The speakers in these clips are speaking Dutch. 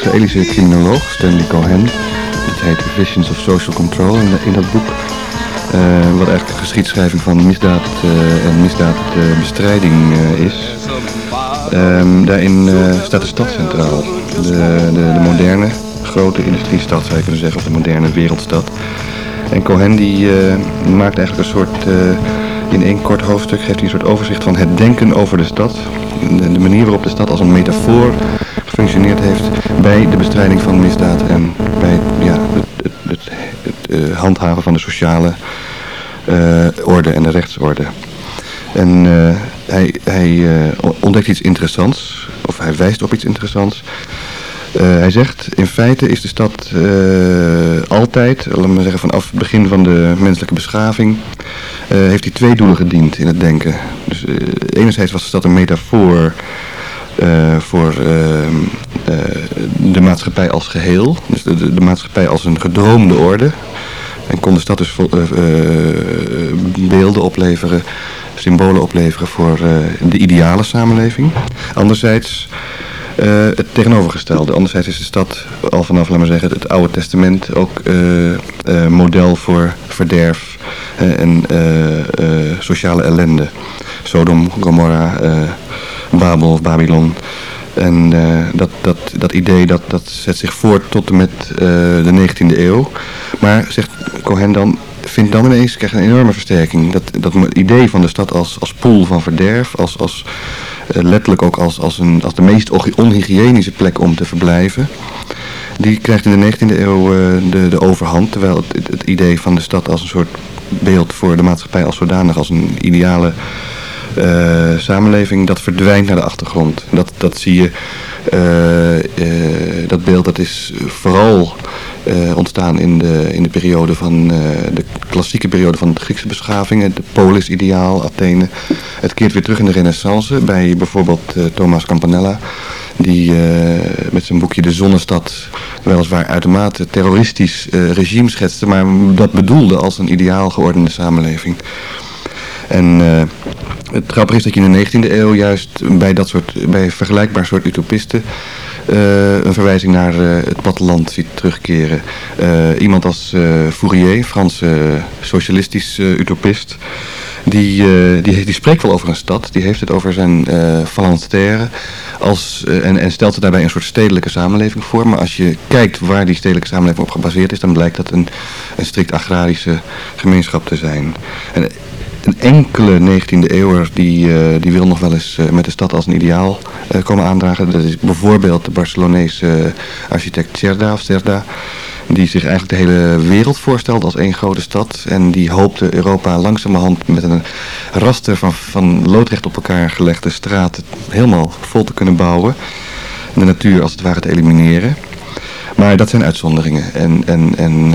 Israëlische criminoloog Stanley Cohen. Het heet Visions of Social Control in, in dat boek. Uh, wat eigenlijk een geschiedschrijving van misdaad uh, en misdaadbestrijding is. Um, daarin staat de stad centraal. De, de, de, moderne grote industriestad zou je kunnen zeggen, of de moderne wereldstad. En Cohen die maakt eigenlijk een soort, in één kort hoofdstuk geeft hij een soort overzicht van het denken over de stad. De, de manier waarop de stad als een metafoor gefunctioneerd heeft bij de bestrijding van misdaad en bij ja, het, het, het, het handhaven van de sociale uh, orde en de rechtsorde. En uh, hij, hij ontdekt iets interessants, of hij wijst op iets interessants. hij zegt, in feite is de stad altijd, laten we zeggen vanaf het begin van de menselijke beschaving, heeft hij twee doelen gediend in het denken. Dus enerzijds was de stad een metafoor voor de maatschappij als geheel. Dus de, de, maatschappij als een gedroomde orde. En kon de stad dus beelden opleveren, symbolen opleveren voor de ideale samenleving. Anderzijds het tegenovergestelde. Anderzijds is de stad al vanaf, laten we zeggen, het Oude Testament ook model voor verderf en sociale ellende. Sodom, Gomorra, Babel of Babylon. En uh, dat, dat, dat idee dat, dat zet zich voort tot en met uh, de 19e eeuw. Maar, zegt Cohen dan, vindt dan ineens, krijgt een enorme versterking. Dat, dat idee van de stad als, als pool van verderf, als, als, uh, letterlijk ook als, als, een, als de meest onhygiënische plek om te verblijven. Die krijgt in de 19e eeuw de, de overhand. Terwijl het, het, idee van de stad als een soort beeld voor de maatschappij als zodanig, als een ideale uh, samenleving, dat verdwijnt naar de achtergrond. Dat, dat zie je, uh, uh, dat beeld dat is vooral ontstaan in de, in de periode van, de klassieke periode van de Griekse beschaving, het polis-ideaal, Athene. Het keert weer terug in de renaissance bij bijvoorbeeld Thomas Campanella die met zijn boekje De Zonnestad weliswaar uitermate terroristisch regime schetste, maar dat bedoelde als een ideaal geordende samenleving. En het grappige is dat je in de 19e eeuw juist bij dat soort, bij vergelijkbaar soort utopisten uh, een verwijzing naar uh, het platteland ziet terugkeren. Iemand als Fourier, Franse socialistisch utopist, die, die, die, spreekt wel over een stad. Die heeft het over zijn uh, Als, en, en stelt er daarbij een soort stedelijke samenleving voor. Maar als je kijkt waar die stedelijke samenleving op gebaseerd is, dan blijkt dat een, een strikt agrarische gemeenschap te zijn. En een enkele 19e eeuwer die, uh, die wil nog wel eens uh, met de stad als een ideaal uh, komen aandragen. Dat is bijvoorbeeld de Barcelonese architect Cerda of Cerda. Die zich eigenlijk de hele wereld voorstelt als één grote stad. En die hoopte Europa langzamerhand met een raster van, van loodrecht op elkaar gelegde straten helemaal vol te kunnen bouwen. En de natuur als het ware te elimineren. Maar dat zijn uitzonderingen. En, en, en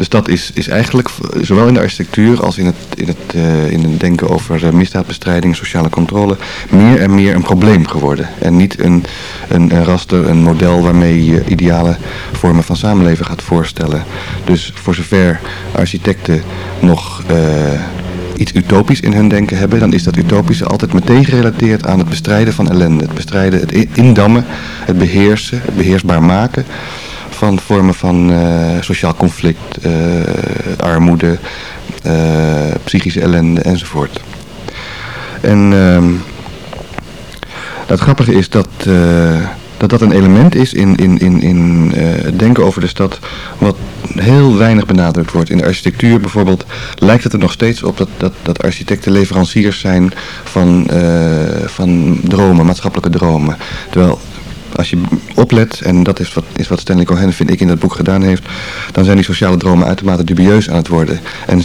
de stad is, is eigenlijk, zowel in de architectuur als in het, in het, uh, in het denken over uh, misdaadbestrijding, sociale controle, meer en meer een probleem geworden. En niet een, een, raster, een model waarmee je ideale vormen van samenleven gaat voorstellen. Dus voor zover architecten nog... Uh, iets utopisch in hun denken hebben, dan is dat utopische altijd meteen gerelateerd aan het bestrijden van ellende. Het bestrijden, het indammen, het beheersen, het beheersbaar maken van vormen van uh, sociaal conflict, uh, armoede, uh, psychische ellende enzovoort. En uh, het grappige is dat, dat dat een element is in, in, in, in het denken over de stad wat heel weinig benadrukt wordt. In de architectuur bijvoorbeeld lijkt het er nog steeds op dat, dat, dat architecten leveranciers zijn van, van dromen, maatschappelijke dromen. Terwijl als je oplet, en dat is wat, is wat Stanley Cohen, vind ik, in dat boek gedaan heeft, dan zijn die sociale dromen uitermate dubieus aan het worden. En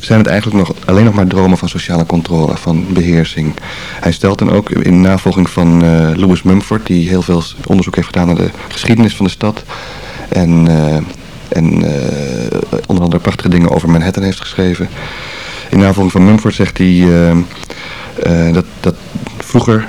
zijn het eigenlijk nog, alleen nog maar dromen van sociale controle, van beheersing. Hij stelt dan ook in navolging van uh, Louis Mumford, die heel veel onderzoek heeft gedaan naar de geschiedenis van de stad. En, uh, en uh, onder andere prachtige dingen over Manhattan heeft geschreven. In navolging van Mumford zegt hij dat, dat vroeger,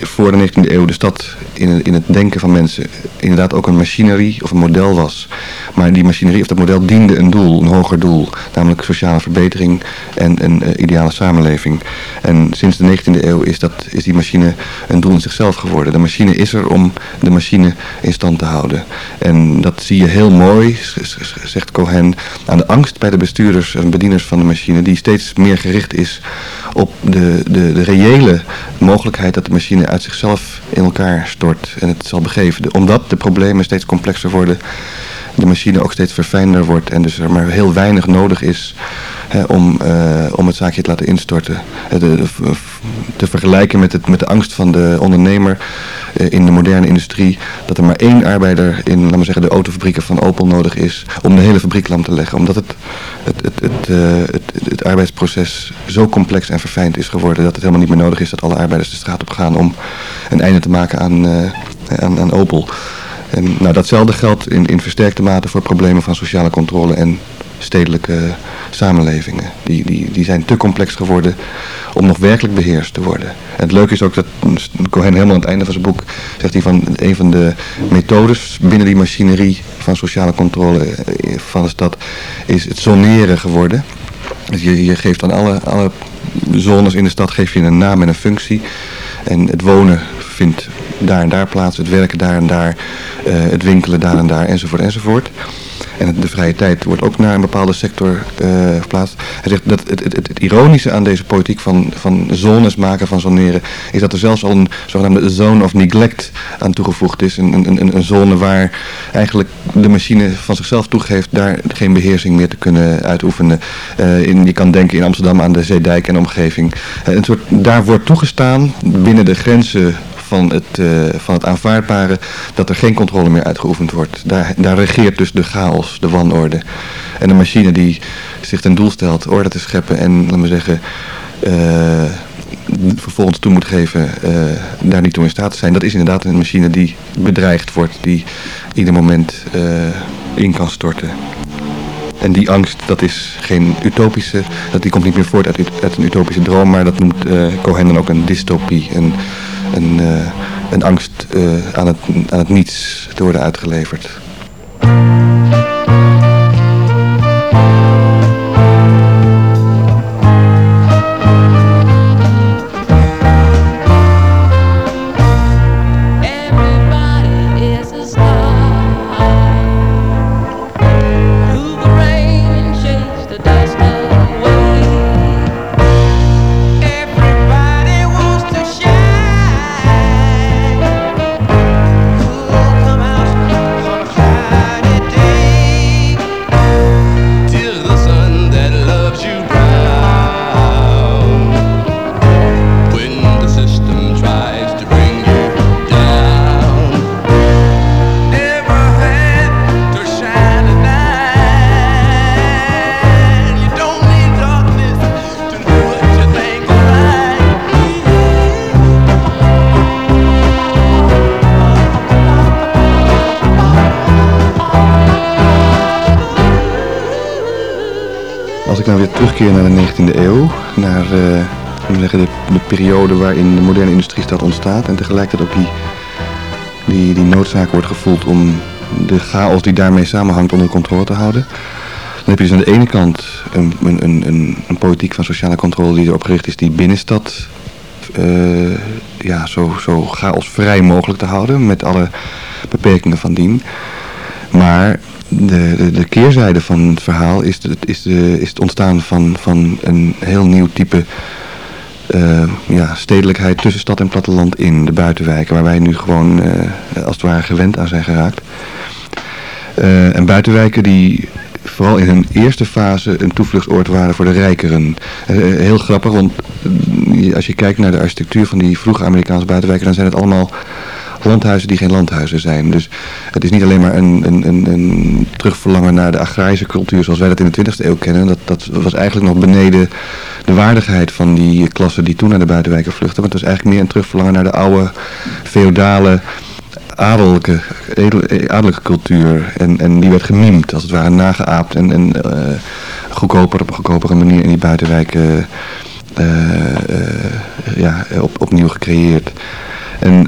voor de 19e eeuw, de stad in, in het denken van mensen inderdaad ook een machinerie of een model was. Maar die machinerie of dat model diende een doel, een hoger doel. Namelijk sociale verbetering en een uh, ideale samenleving. En sinds de 19e eeuw is, dat, is die machine een doel in zichzelf geworden. De machine is er om de machine in stand te houden. En dat zie je heel mooi, zegt Cohen, aan de angst bij de bestuurders en bedieners van de machine. Die steeds meer gericht is op de, de, de reële mogelijkheid dat de machine uit zichzelf in elkaar stort en het zal begeven. Omdat de problemen steeds complexer worden, de machine ook steeds verfijnder wordt en dus er maar heel weinig nodig is hè, om, uh, om het zaakje te laten instorten. De, te vergelijken met, het, met de angst van de ondernemer uh, in de moderne industrie, dat er maar één arbeider in laten we zeggen, de autofabrieken van Opel nodig is om de hele fabriek lam te leggen. Omdat het, het, het, het, het, het arbeidsproces zo complex en verfijnd is geworden dat het helemaal niet meer nodig is dat alle arbeiders de straat op gaan om een einde te maken aan, aan, aan Opel. En nou, datzelfde geldt in, in versterkte mate voor problemen van sociale controle en stedelijke samenlevingen. Die, die, die zijn te complex geworden om nog werkelijk beheerst te worden. En het leuke is ook dat Cohen helemaal aan het einde van zijn boek zegt hij van een van de methodes binnen die machinerie van sociale controle eh, van de stad is het zoneren geworden. Dus je, je geeft aan alle, alle zones in de stad geef je een naam en een functie. En het wonen vindt daar en daar plaats, het werken daar en daar, uh, het winkelen daar en daar, enzovoort, enzovoort. En de vrije tijd wordt ook naar een bepaalde sector uh, verplaatst. Hij zegt dat het, het, het, ironische aan deze politiek van, van zones maken, van zoneren, is dat er zelfs al een zogenaamde zone of neglect aan toegevoegd is. Een, een, een zone waar eigenlijk de machine van zichzelf toegeeft daar geen beheersing meer te kunnen uitoefenen. In, je kan denken in Amsterdam aan de Zeedijk en omgeving. Daar wordt toegestaan binnen de grenzen van het, uh, van het aanvaardbare dat er geen controle meer uitgeoefend wordt. Daar, daar regeert dus de chaos, de wanorde. En een machine die zich ten doel stelt orde te scheppen en, laten we zeggen, uh, vervolgens toe moet geven uh, daar niet toe in staat te zijn. Dat is inderdaad een machine die bedreigd wordt, die ieder moment in kan storten. En die angst, dat is geen utopische, dat die komt niet meer voort uit, een utopische droom, maar dat noemt uh, Cohen dan ook een dystopie, een, een, uh, een angst uh, aan, het, aan het niets te worden uitgeleverd. Terugkeer naar de 19e eeuw, naar uh, de, de, periode waarin de moderne industriestad ontstaat en tegelijkertijd ook die, die, die noodzaak wordt gevoeld om de chaos die daarmee samenhangt onder controle te houden. Dan heb je dus aan de ene kant een, een, een, een politiek van sociale controle die erop gericht is die binnenstad uh, ja, zo, zo chaosvrij mogelijk te houden met alle beperkingen van dien. Maar de, de, de, keerzijde van het verhaal is, de, is, de, is het ontstaan van, van een heel nieuw type uh, ja, stedelijkheid tussen stad en platteland in de buitenwijken, waar wij nu gewoon uh, als het ware gewend aan zijn geraakt. Uh, en buitenwijken die vooral in hun eerste fase een toevluchtsoord waren voor de rijkeren. heel grappig, want als je kijkt naar de architectuur van die vroege Amerikaanse buitenwijken, dan zijn het allemaal landhuizen die geen landhuizen zijn. Dus het is niet alleen maar een, een, een, een terugverlangen naar de agrarische cultuur zoals wij dat in de 20e eeuw kennen. Dat, dat was eigenlijk nog beneden de waardigheid van die klassen die toen naar de buitenwijken vluchtten. Want het was eigenlijk meer een terugverlangen naar de oude feodale adellijke, adellijke cultuur. En, en die werd gemimd, als het ware nageaapt en, en uh, goedkoper op een goedkopere manier in die buitenwijken uh, uh, ja, op, opnieuw gecreëerd. En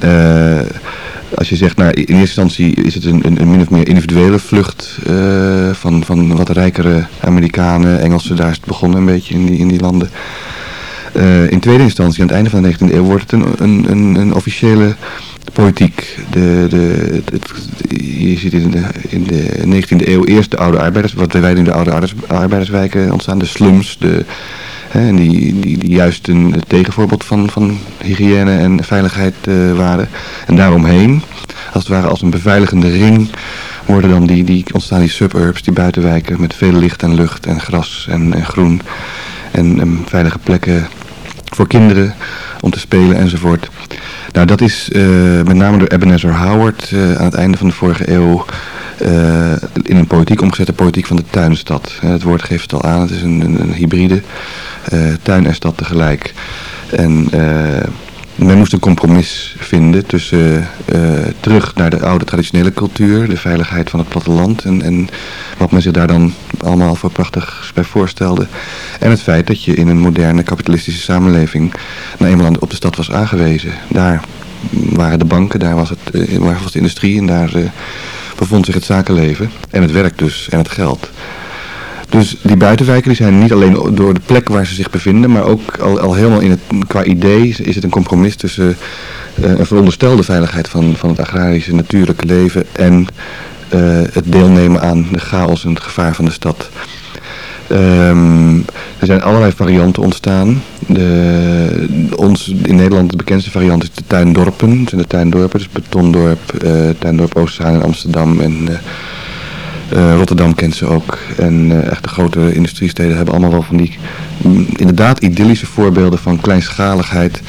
als je zegt, nou, in eerste instantie is het een, een, een min of meer individuele vlucht van, van wat rijkere Amerikanen, Engelsen, daar is het begonnen een beetje in die, in die landen. in tweede instantie, aan het einde van de 19e eeuw, wordt het een, een, een, officiële politiek. De, de, het, je ziet in de, in de 19e eeuw eerst de oude arbeiders, wat wij in de oude arbeiderswijken ontstaan, de slums, de, en die, die, die juist een tegenvoorbeeld van, van hygiëne en veiligheid uh, waren. En daaromheen, als het ware als een beveiligende ring, worden dan die, die, ontstaan die suburbs, die buitenwijken met veel licht en lucht en gras en, en groen. En, veilige plekken voor kinderen om te spelen enzovoort. Nou, dat is uh, met name door Ebenezer Howard uh, aan het einde van de vorige eeuw uh, in een politiek omgezette politiek van de tuinstad. het woord geeft het al aan, het is een, een, hybride tuin en stad tegelijk. En men moest een compromis vinden tussen terug naar de oude traditionele cultuur, de veiligheid van het platteland en, en wat men zich daar dan allemaal voor prachtig bij voorstelde. En het feit dat je in een moderne kapitalistische samenleving nou eenmaal op de stad was aangewezen. Daar waren de banken, daar was, het, uh, was de industrie en daar uh, bevond zich het zakenleven. En het werk dus, en het geld. Dus die buitenwijken die zijn niet alleen door de plek waar ze zich bevinden, maar ook al, al helemaal in het, qua idee is het een compromis tussen uh, een veronderstelde veiligheid van, van het agrarische natuurlijke leven en het deelnemen aan de chaos en het gevaar van de stad. Um, er zijn allerlei varianten ontstaan. De, ons in Nederland de bekendste variant is de tuindorpen. Het zijn de tuindorpen, dus Betondorp, uh, Tuindorp Oosterzaan in Amsterdam en uh, uh, Rotterdam kent ze ook. En echt de grote industriesteden hebben allemaal wel van die mm, inderdaad idyllische voorbeelden van kleinschaligheid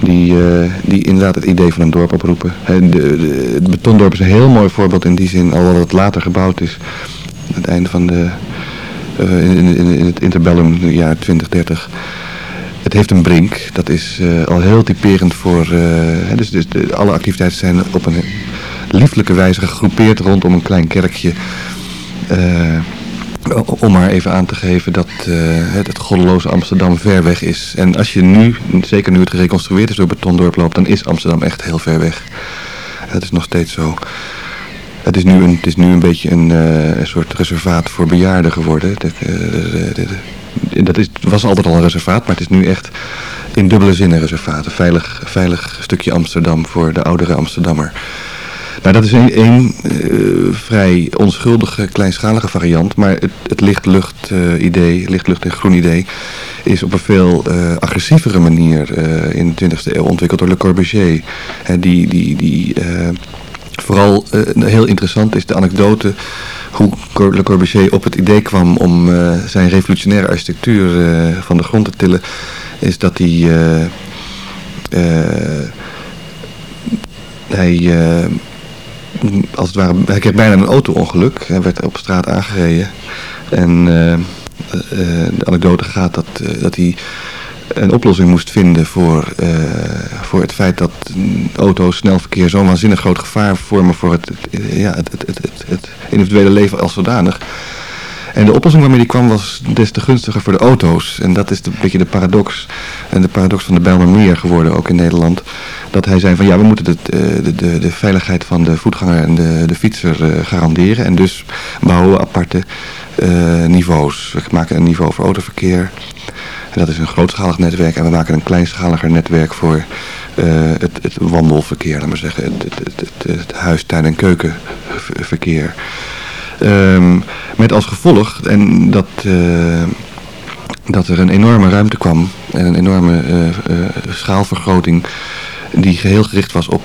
die, die inderdaad het idee van een dorp oproepen. de, het betondorp is een heel mooi voorbeeld in die zin, alhoewel het later gebouwd is. Aan het einde van de uh, in, in, in, het interbellum, jaar 2030. Het heeft een brink, dat is uh, al heel typerend voor, uh, dus, dus alle activiteiten zijn op een lieflijke wijze gegroepeerd rondom een klein kerkje. om maar even aan te geven dat het goddeloze Amsterdam ver weg is. En als je nu, zeker nu het gereconstrueerd is door Betondorp loopt, dan is Amsterdam echt heel ver weg. Dat is nog steeds zo. Het is nu een, het is nu een beetje een, een soort reservaat voor bejaarden geworden. Dat, uh, dat is, was altijd al een reservaat, maar het is nu echt in dubbele zin een reservaat. Een veilig, veilig stukje Amsterdam voor de oudere Amsterdammer. Nou, dat is een, een uh, vrij onschuldige, kleinschalige variant. Maar het, het lichtlucht uh, idee, lichtlucht en groen idee, is op een veel agressievere manier in de 20e eeuw ontwikkeld door Le Corbusier. die, die, die Vooral uh, heel interessant is de anekdote hoe Le Corbusier op het idee kwam om uh, zijn revolutionaire architectuur uh, van de grond te tillen. Is dat hij... hij als het ware, hij kreeg bijna een auto-ongeluk. Hij werd op straat aangereden. En de anekdote gaat dat, dat hij een oplossing moest vinden voor, uh, voor het feit dat auto's, snelverkeer zo'n waanzinnig groot gevaar vormen voor het, ja, het, het, het, het, individuele leven als zodanig. En de oplossing waarmee die kwam was des te gunstiger voor de auto's. En dat is een beetje de paradox. En de paradox van de Bijlmermeer geworden, ook in Nederland. Dat hij zei van ja, we moeten de, de, de, de veiligheid van de voetganger en de, de fietser uh, garanderen. En dus bouwen we aparte uh, niveaus. We maken een niveau voor autoverkeer. En dat is een grootschalig netwerk en we maken een kleinschaliger netwerk voor het, het, wandelverkeer, laten we zeggen, het, het, het, het huis, tuin en keukenverkeer. Um, met als gevolg en dat, uh, dat er een enorme ruimte kwam en een enorme uh, schaalvergroting die geheel gericht was op,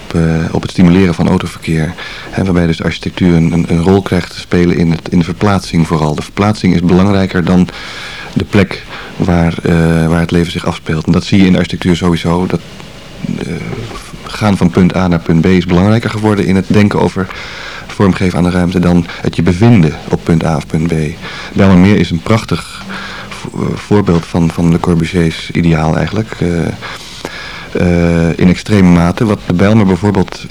op het stimuleren van autoverkeer. En waarbij dus de architectuur een, een, rol krijgt te spelen in, het, in de verplaatsing vooral. De verplaatsing is belangrijker dan de plek waar, waar het leven zich afspeelt. En dat zie je in de architectuur sowieso. Dat gaan van punt A naar punt B is belangrijker geworden in het denken over vormgeven aan de ruimte dan het je bevinden op punt A of punt B. Bijlmermeer is een prachtig voorbeeld van, van Le Corbusier's ideaal eigenlijk. Uh, in extreme mate. Wat de Bijlmer bijvoorbeeld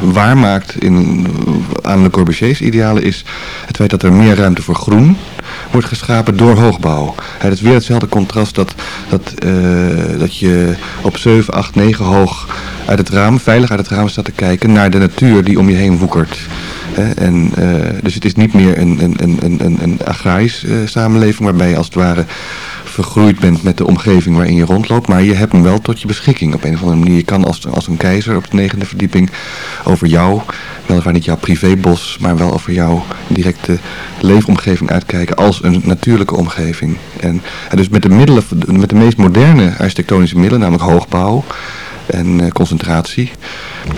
waarmaakt in, aan Le Corbusier's idealen is het feit dat er meer ruimte voor groen wordt geschapen door hoogbouw. Het is weer hetzelfde contrast dat, dat, dat je op 7, 8, 9 hoog uit het raam, veilig uit het raam staat te kijken naar de natuur die om je heen woekert. En, uh, dus het is niet meer een, een, een, een, een uh, samenleving waarbij je als het ware vergroeid bent met de omgeving waarin je rondloopt. Maar je hebt hem wel tot je beschikking op een of andere manier. Je kan als, als een keizer op de negende verdieping over jou, weliswaar niet jouw privébos, maar wel over jouw directe leefomgeving uitkijken als een natuurlijke omgeving. En, en dus met de middelen, met de meest moderne architectonische middelen, namelijk hoogbouw en uh, concentratie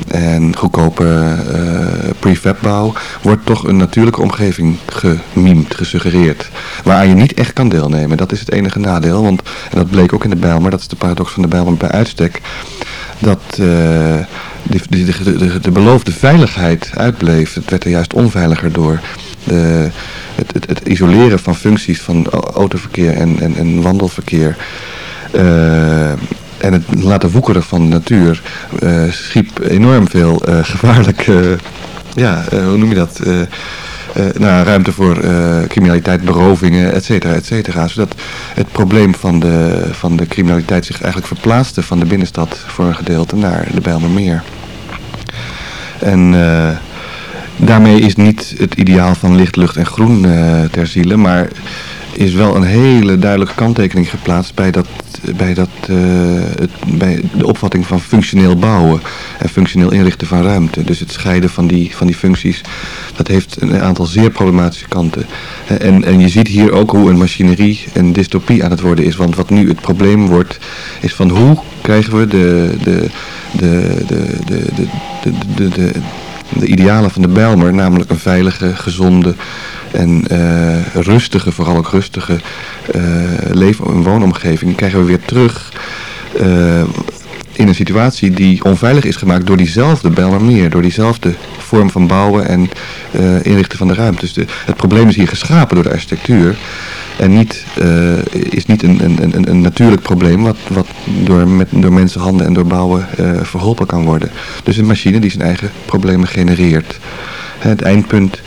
en goedkope uh, prefabbouw, wordt toch een natuurlijke omgeving gemimd, gesuggereerd. Waaraan je niet echt kan deelnemen. Dat is het enige nadeel. Want, en dat bleek ook in de Bijlmer, dat is de paradox van de Bijlmer bij uitstek. Dat de, de, de, de, beloofde veiligheid uitbleef. Het werd er juist onveiliger door. De, het, het, het, isoleren van functies van autoverkeer en, en, en wandelverkeer. En het laten woekeren van de natuur uh, schiep enorm veel uh, gevaarlijke, ja, uh, hoe noem je dat, nou, ruimte voor criminaliteit, berovingen, et cetera, et cetera. Zodat het probleem van de, van de criminaliteit zich eigenlijk verplaatste van de binnenstad voor een gedeelte naar de Bijlmermeer. En daarmee is niet het ideaal van licht, lucht en groen ter ziele, maar is wel een hele duidelijke kanttekening geplaatst bij, dat, bij, dat, uh, het, bij de opvatting van functioneel bouwen en functioneel inrichten van ruimte. Dus het scheiden van die, van die functies, dat heeft een aantal zeer problematische kanten. En, en je ziet hier ook hoe een machinerie een dystopie aan het worden is. Want wat nu het probleem wordt, is van hoe krijgen we de, de, de, de, de, de, de, de idealen van de Bijlmer, namelijk een veilige, gezonde en uh, rustige, vooral ook rustige uh, leven- en woonomgeving krijgen we weer terug uh, in een situatie die onveilig is gemaakt door diezelfde Bijlmermeer, door diezelfde vorm van bouwen en inrichten van de ruimte. Dus de, het probleem is hier geschapen door de architectuur en niet, is niet een, een, een, een natuurlijk probleem wat, wat door, met, door mensenhanden en door bouwen verholpen kan worden. Dus een machine die zijn eigen problemen genereert. Het eindpunt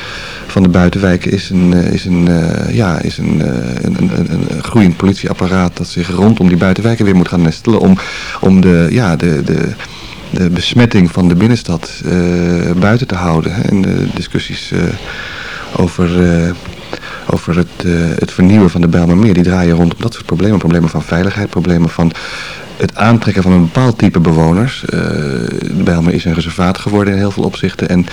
van de buitenwijken is een, eh, is een, uh, ja, is een, uh, een, een, een, groeiend politieapparaat dat zich rondom die buitenwijken weer moet gaan nestelen om, om de, ja, de, de, de besmetting van de binnenstad uh, buiten te houden. En de discussies over, over het, het vernieuwen van de Bijlmermeer, die draaien rondom dat soort problemen. Problemen van veiligheid, problemen van het aantrekken van een bepaald type bewoners. de Bijlmer is een reservaat geworden in heel veel opzichten en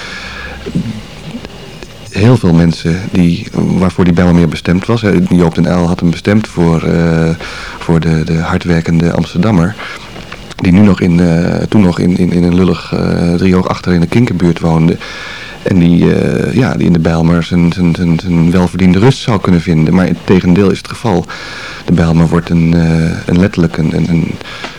heel veel mensen die, waarvoor die Bijlmermeer bestemd was. Joop den Uyl had hem bestemd voor, uh, voor de, de hardwerkende Amsterdammer. Die nu nog in, uh, toen nog in, in, in een lullig uh, driehoog achter in de Kinkerbuurt woonde. En die, uh, ja, die in de Bijlmer zijn, zijn, zijn, zijn welverdiende rust zou kunnen vinden. Maar het tegendeel is het geval. De Bijlmer wordt een, uh, een letterlijk een, een,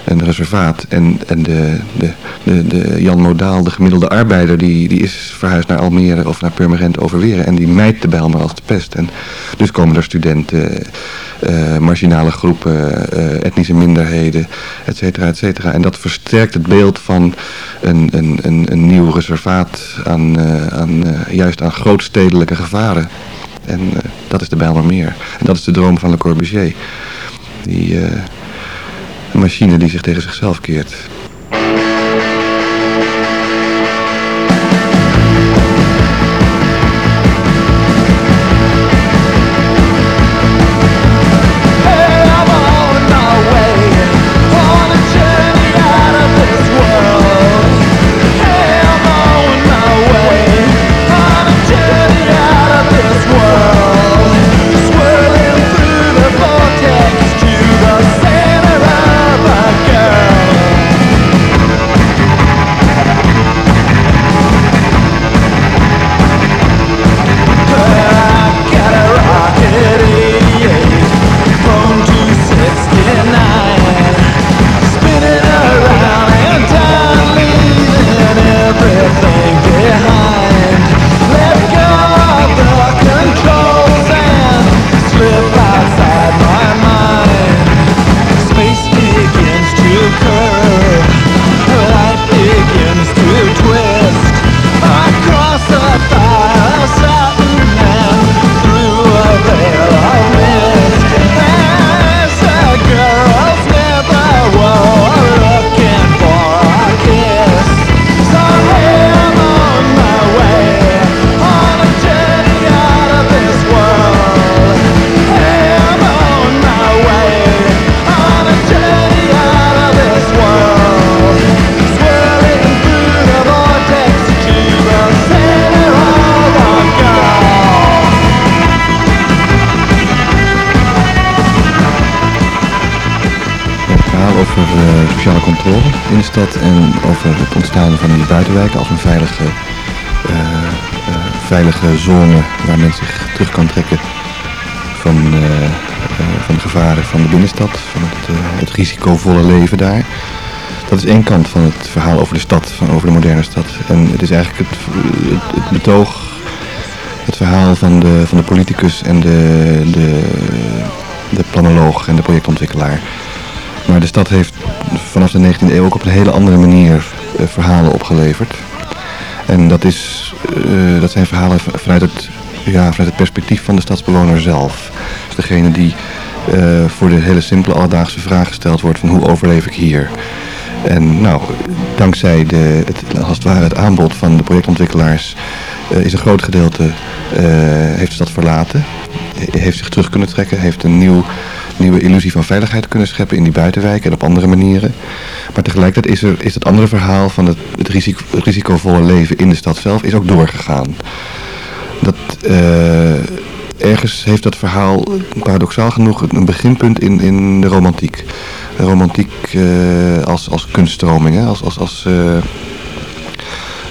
een reservaat. En, en de, de, de, de Jan Modaal, de gemiddelde arbeider, die, die is verhuisd naar Almere of naar Purmerend Overweren. En die mijt de Bijlmer als de pest. En dus komen er studenten, uh, marginale groepen, etnische minderheden, et cetera, et cetera. En dat versterkt het beeld van een, een, een, een nieuw reservaat aan, aan, juist aan grootstedelijke gevaren. En dat is de Bijlmermeer. En dat is de droom van Le Corbusier. Die een machine die zich tegen zichzelf keert. Controle in de stad en over het ontstaan van die buitenwijken als een veilige, uh, uh, veilige zone waar men zich terug kan trekken van, uh, van de gevaren van de binnenstad, van het, het, risicovolle leven daar. Dat is één kant van het verhaal over de stad, van over de moderne stad. En het is eigenlijk het, het, het betoog, het verhaal van de, van de politicus en de, de, de planoloog en de projectontwikkelaar. Maar de stad heeft vanaf de 19e eeuw ook op een hele andere manier uh, verhalen opgeleverd. En dat, is, uh, dat zijn verhalen vanuit het, ja, vanuit het perspectief van de stadsbewoner zelf. Dus degene die uh, voor de hele simpele alledaagse vraag gesteld wordt van hoe overleef ik hier. En nou, dankzij de, het, als het ware het aanbod van de projectontwikkelaars is een groot gedeelte heeft de stad verlaten. Heeft zich terug kunnen trekken, heeft een nieuw nieuwe illusie van veiligheid kunnen scheppen in die buitenwijken en op andere manieren. Maar tegelijkertijd is, er, is het andere verhaal van het, het, risico, het risicovolle leven in de stad zelf is ook doorgegaan. Dat, uh, ergens heeft dat verhaal paradoxaal genoeg een beginpunt in, in de romantiek. De romantiek uh, als, als kunststroming, hè? als, als, als, uh,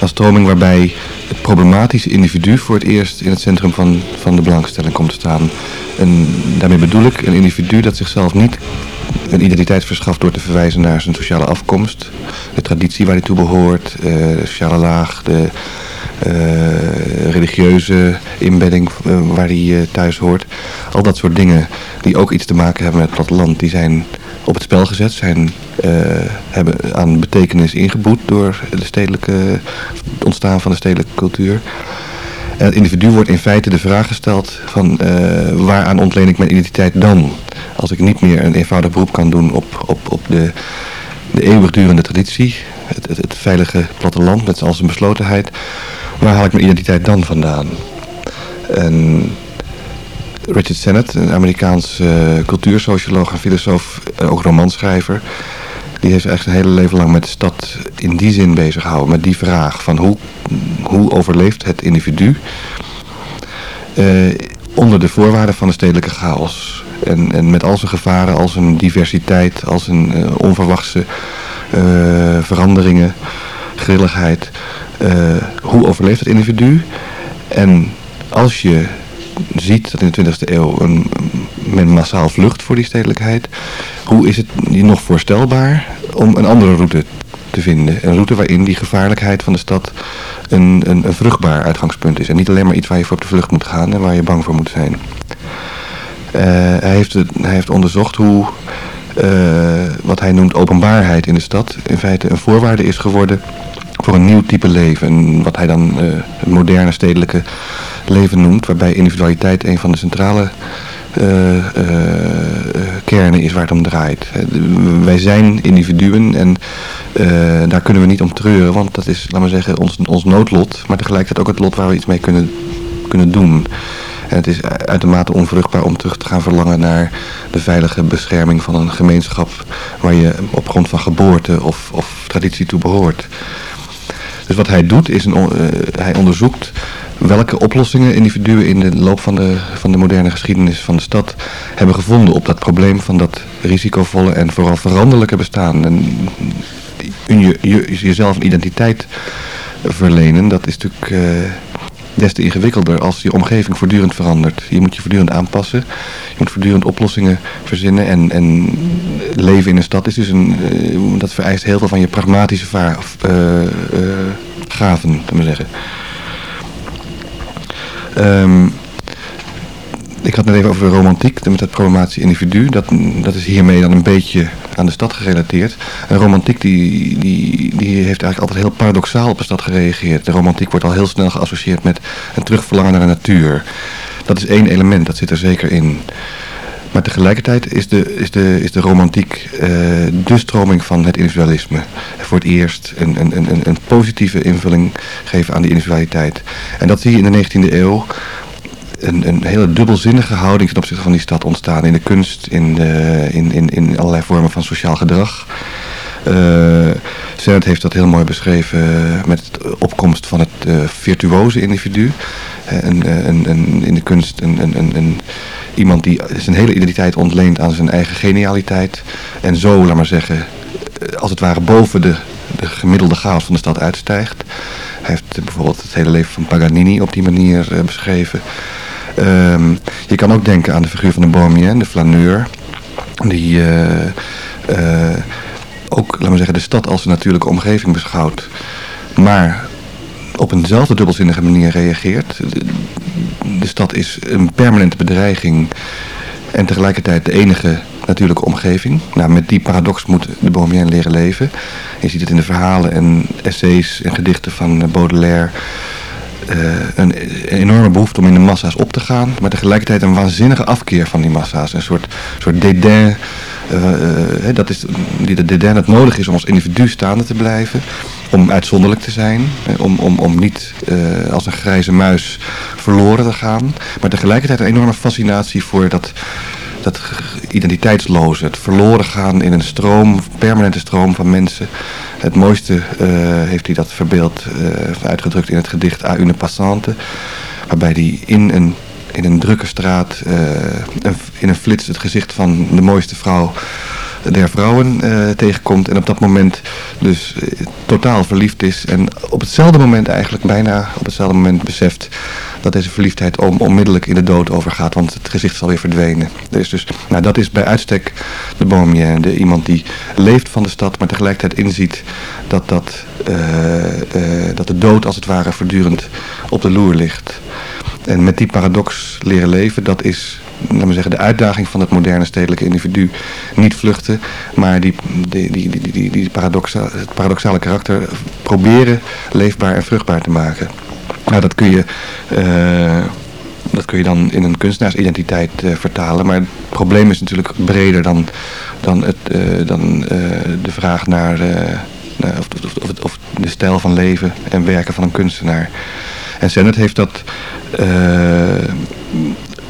als stroming waarbij het problematische individu voor het eerst in het centrum van, van de belangstelling komt te staan. En daarmee bedoel ik een individu dat zichzelf niet een identiteit verschaft door te verwijzen naar zijn sociale afkomst, de traditie waar hij toe behoort, uh, de sociale laag, de uh, religieuze inbedding uh, waar hij thuis hoort. Al dat soort dingen die ook iets te maken hebben met het platteland, die zijn op het spel gezet, zijn, hebben aan betekenis ingeboet door de stedelijke, het ontstaan van de stedelijke cultuur. En het individu wordt in feite de vraag gesteld van uh, waaraan ontleen ik mijn identiteit dan? Als ik niet meer een eenvoudig beroep kan doen op, op, op de, de eeuwigdurende traditie, het, het, het veilige platteland met al zijn beslotenheid, waar haal ik mijn identiteit dan vandaan? En Richard Sennett, een Amerikaans uh, cultuursocioloog en filosoof, en ook romanschrijver, die heeft echt een hele leven lang met de stad in die zin bezig gehouden. Met die vraag van hoe, hoe overleeft het individu uh, onder de voorwaarden van de stedelijke chaos. En, en met al zijn gevaren, al zijn diversiteit, al zijn uh, onverwachte uh, veranderingen, grilligheid. hoe overleeft het individu? En als je ziet dat in de 20e eeuw een, men massaal vlucht voor die stedelijkheid. Hoe is het nog voorstelbaar om een andere route te vinden? Een route waarin die gevaarlijkheid van de stad een, een, vruchtbaar uitgangspunt is. En niet alleen maar iets waar je voor op de vlucht moet gaan en waar je bang voor moet zijn. Uh, hij, heeft, hij heeft onderzocht hoe uh, wat hij noemt openbaarheid in de stad in feite een voorwaarde is geworden voor een nieuw type leven. En wat hij dan uh, moderne stedelijke leven noemt, waarbij individualiteit een van de centrale uh, uh, kernen is waar het om draait. wij zijn individuen en daar kunnen we niet om treuren, want dat is, laat maar zeggen, ons, ons noodlot, maar tegelijkertijd ook het lot waar we iets mee kunnen, kunnen doen. En het is uitermate onvruchtbaar om terug te gaan verlangen naar de veilige bescherming van een gemeenschap waar je op grond van geboorte of, of traditie toe behoort. Dus wat hij doet is, een, uh, hij onderzoekt welke oplossingen individuen in de loop van de, van de moderne geschiedenis van de stad hebben gevonden op dat probleem van dat risicovolle en vooral veranderlijke bestaan. En je, je, jezelf een identiteit verlenen, dat is natuurlijk uh, des te ingewikkelder als je omgeving voortdurend verandert. Je moet je voortdurend aanpassen, je moet voortdurend oplossingen verzinnen en, en leven in een stad is dus een, uh, dat vereist heel veel van je pragmatische vaar, uh, gaven, te maar zeggen. Um, ik had het even over romantiek, met het problematische individu. Dat, dat is hiermee dan een beetje aan de stad gerelateerd. En romantiek die, die, die heeft eigenlijk altijd heel paradoxaal op de stad gereageerd. De romantiek wordt al heel snel geassocieerd met een terugverlangen naar de natuur. Dat is één element, dat zit er zeker in. Maar tegelijkertijd is de, is de, is de romantiek uh, de stroming van het individualisme. Voor het eerst een, een, een, een positieve invulling geven aan die individualiteit. En dat zie je in de 19e eeuw een, een hele dubbelzinnige houding ten opzichte van die stad ontstaan. In de kunst, in, de, in, in, in allerlei vormen van sociaal gedrag. Uh, Sennett heeft dat heel mooi beschreven met de opkomst van het uh, virtuoze individu. En, en, en in de kunst een, een, een, een iemand die zijn hele identiteit ontleent aan zijn eigen genialiteit. En zo, laat maar zeggen, als het ware boven de, de gemiddelde chaos van de stad uitstijgt. Hij heeft bijvoorbeeld het hele leven van Paganini op die manier beschreven. Ehm, je kan ook denken aan de figuur van de Bormien, de flaneur. Die ook, laten we zeggen, de stad als een natuurlijke omgeving beschouwt. Maar op eenzelfde dubbelzinnige manier reageert. De, stad is een permanente bedreiging en tegelijkertijd de enige natuurlijke omgeving. Nou, met die paradox moet de Bohemien leren leven. Je ziet het in de verhalen en essays en gedichten van Baudelaire. Uh, een, enorme behoefte om in de massa's op te gaan, maar tegelijkertijd een waanzinnige afkeer van die massa's. Een soort, soort dédain uh, dat is die de derde het nodig is om als individu staande te blijven. Om uitzonderlijk te zijn. om, om, om niet als een grijze muis verloren te gaan. Maar tegelijkertijd een enorme fascinatie voor dat, dat identiteitsloze. Het verloren gaan in een stroom, permanente stroom van mensen. Het mooiste heeft hij dat verbeeld uitgedrukt in het gedicht A une passante. Waarbij hij in een in een drukke straat uh, in een flits het gezicht van de mooiste vrouw der vrouwen uh, tegenkomt. En op dat moment dus uh, totaal verliefd is. En op hetzelfde moment eigenlijk bijna op hetzelfde moment beseft dat deze verliefdheid om, onmiddellijk in de dood overgaat. Want het gezicht is alweer verdwenen. Dus, dus nou, dat is bij uitstek de Beaumien. De, iemand die leeft van de stad, maar tegelijkertijd inziet dat, dat, uh, dat de dood als het ware voortdurend op de loer ligt. En met die paradox leren leven, dat is laten we zeggen, de uitdaging van het moderne stedelijke individu. Niet vluchten, maar die, die, die, die, die, paradoxa, het paradoxale karakter proberen leefbaar en vruchtbaar te maken. Nou, dat kun je... Uh, dat kun je dan in een kunstenaarsidentiteit uh, vertalen. Maar het probleem is natuurlijk breder dan, dan, het, uh, dan de vraag naar, naar of, of, de stijl van leven en werken van een kunstenaar. En Sennett heeft dat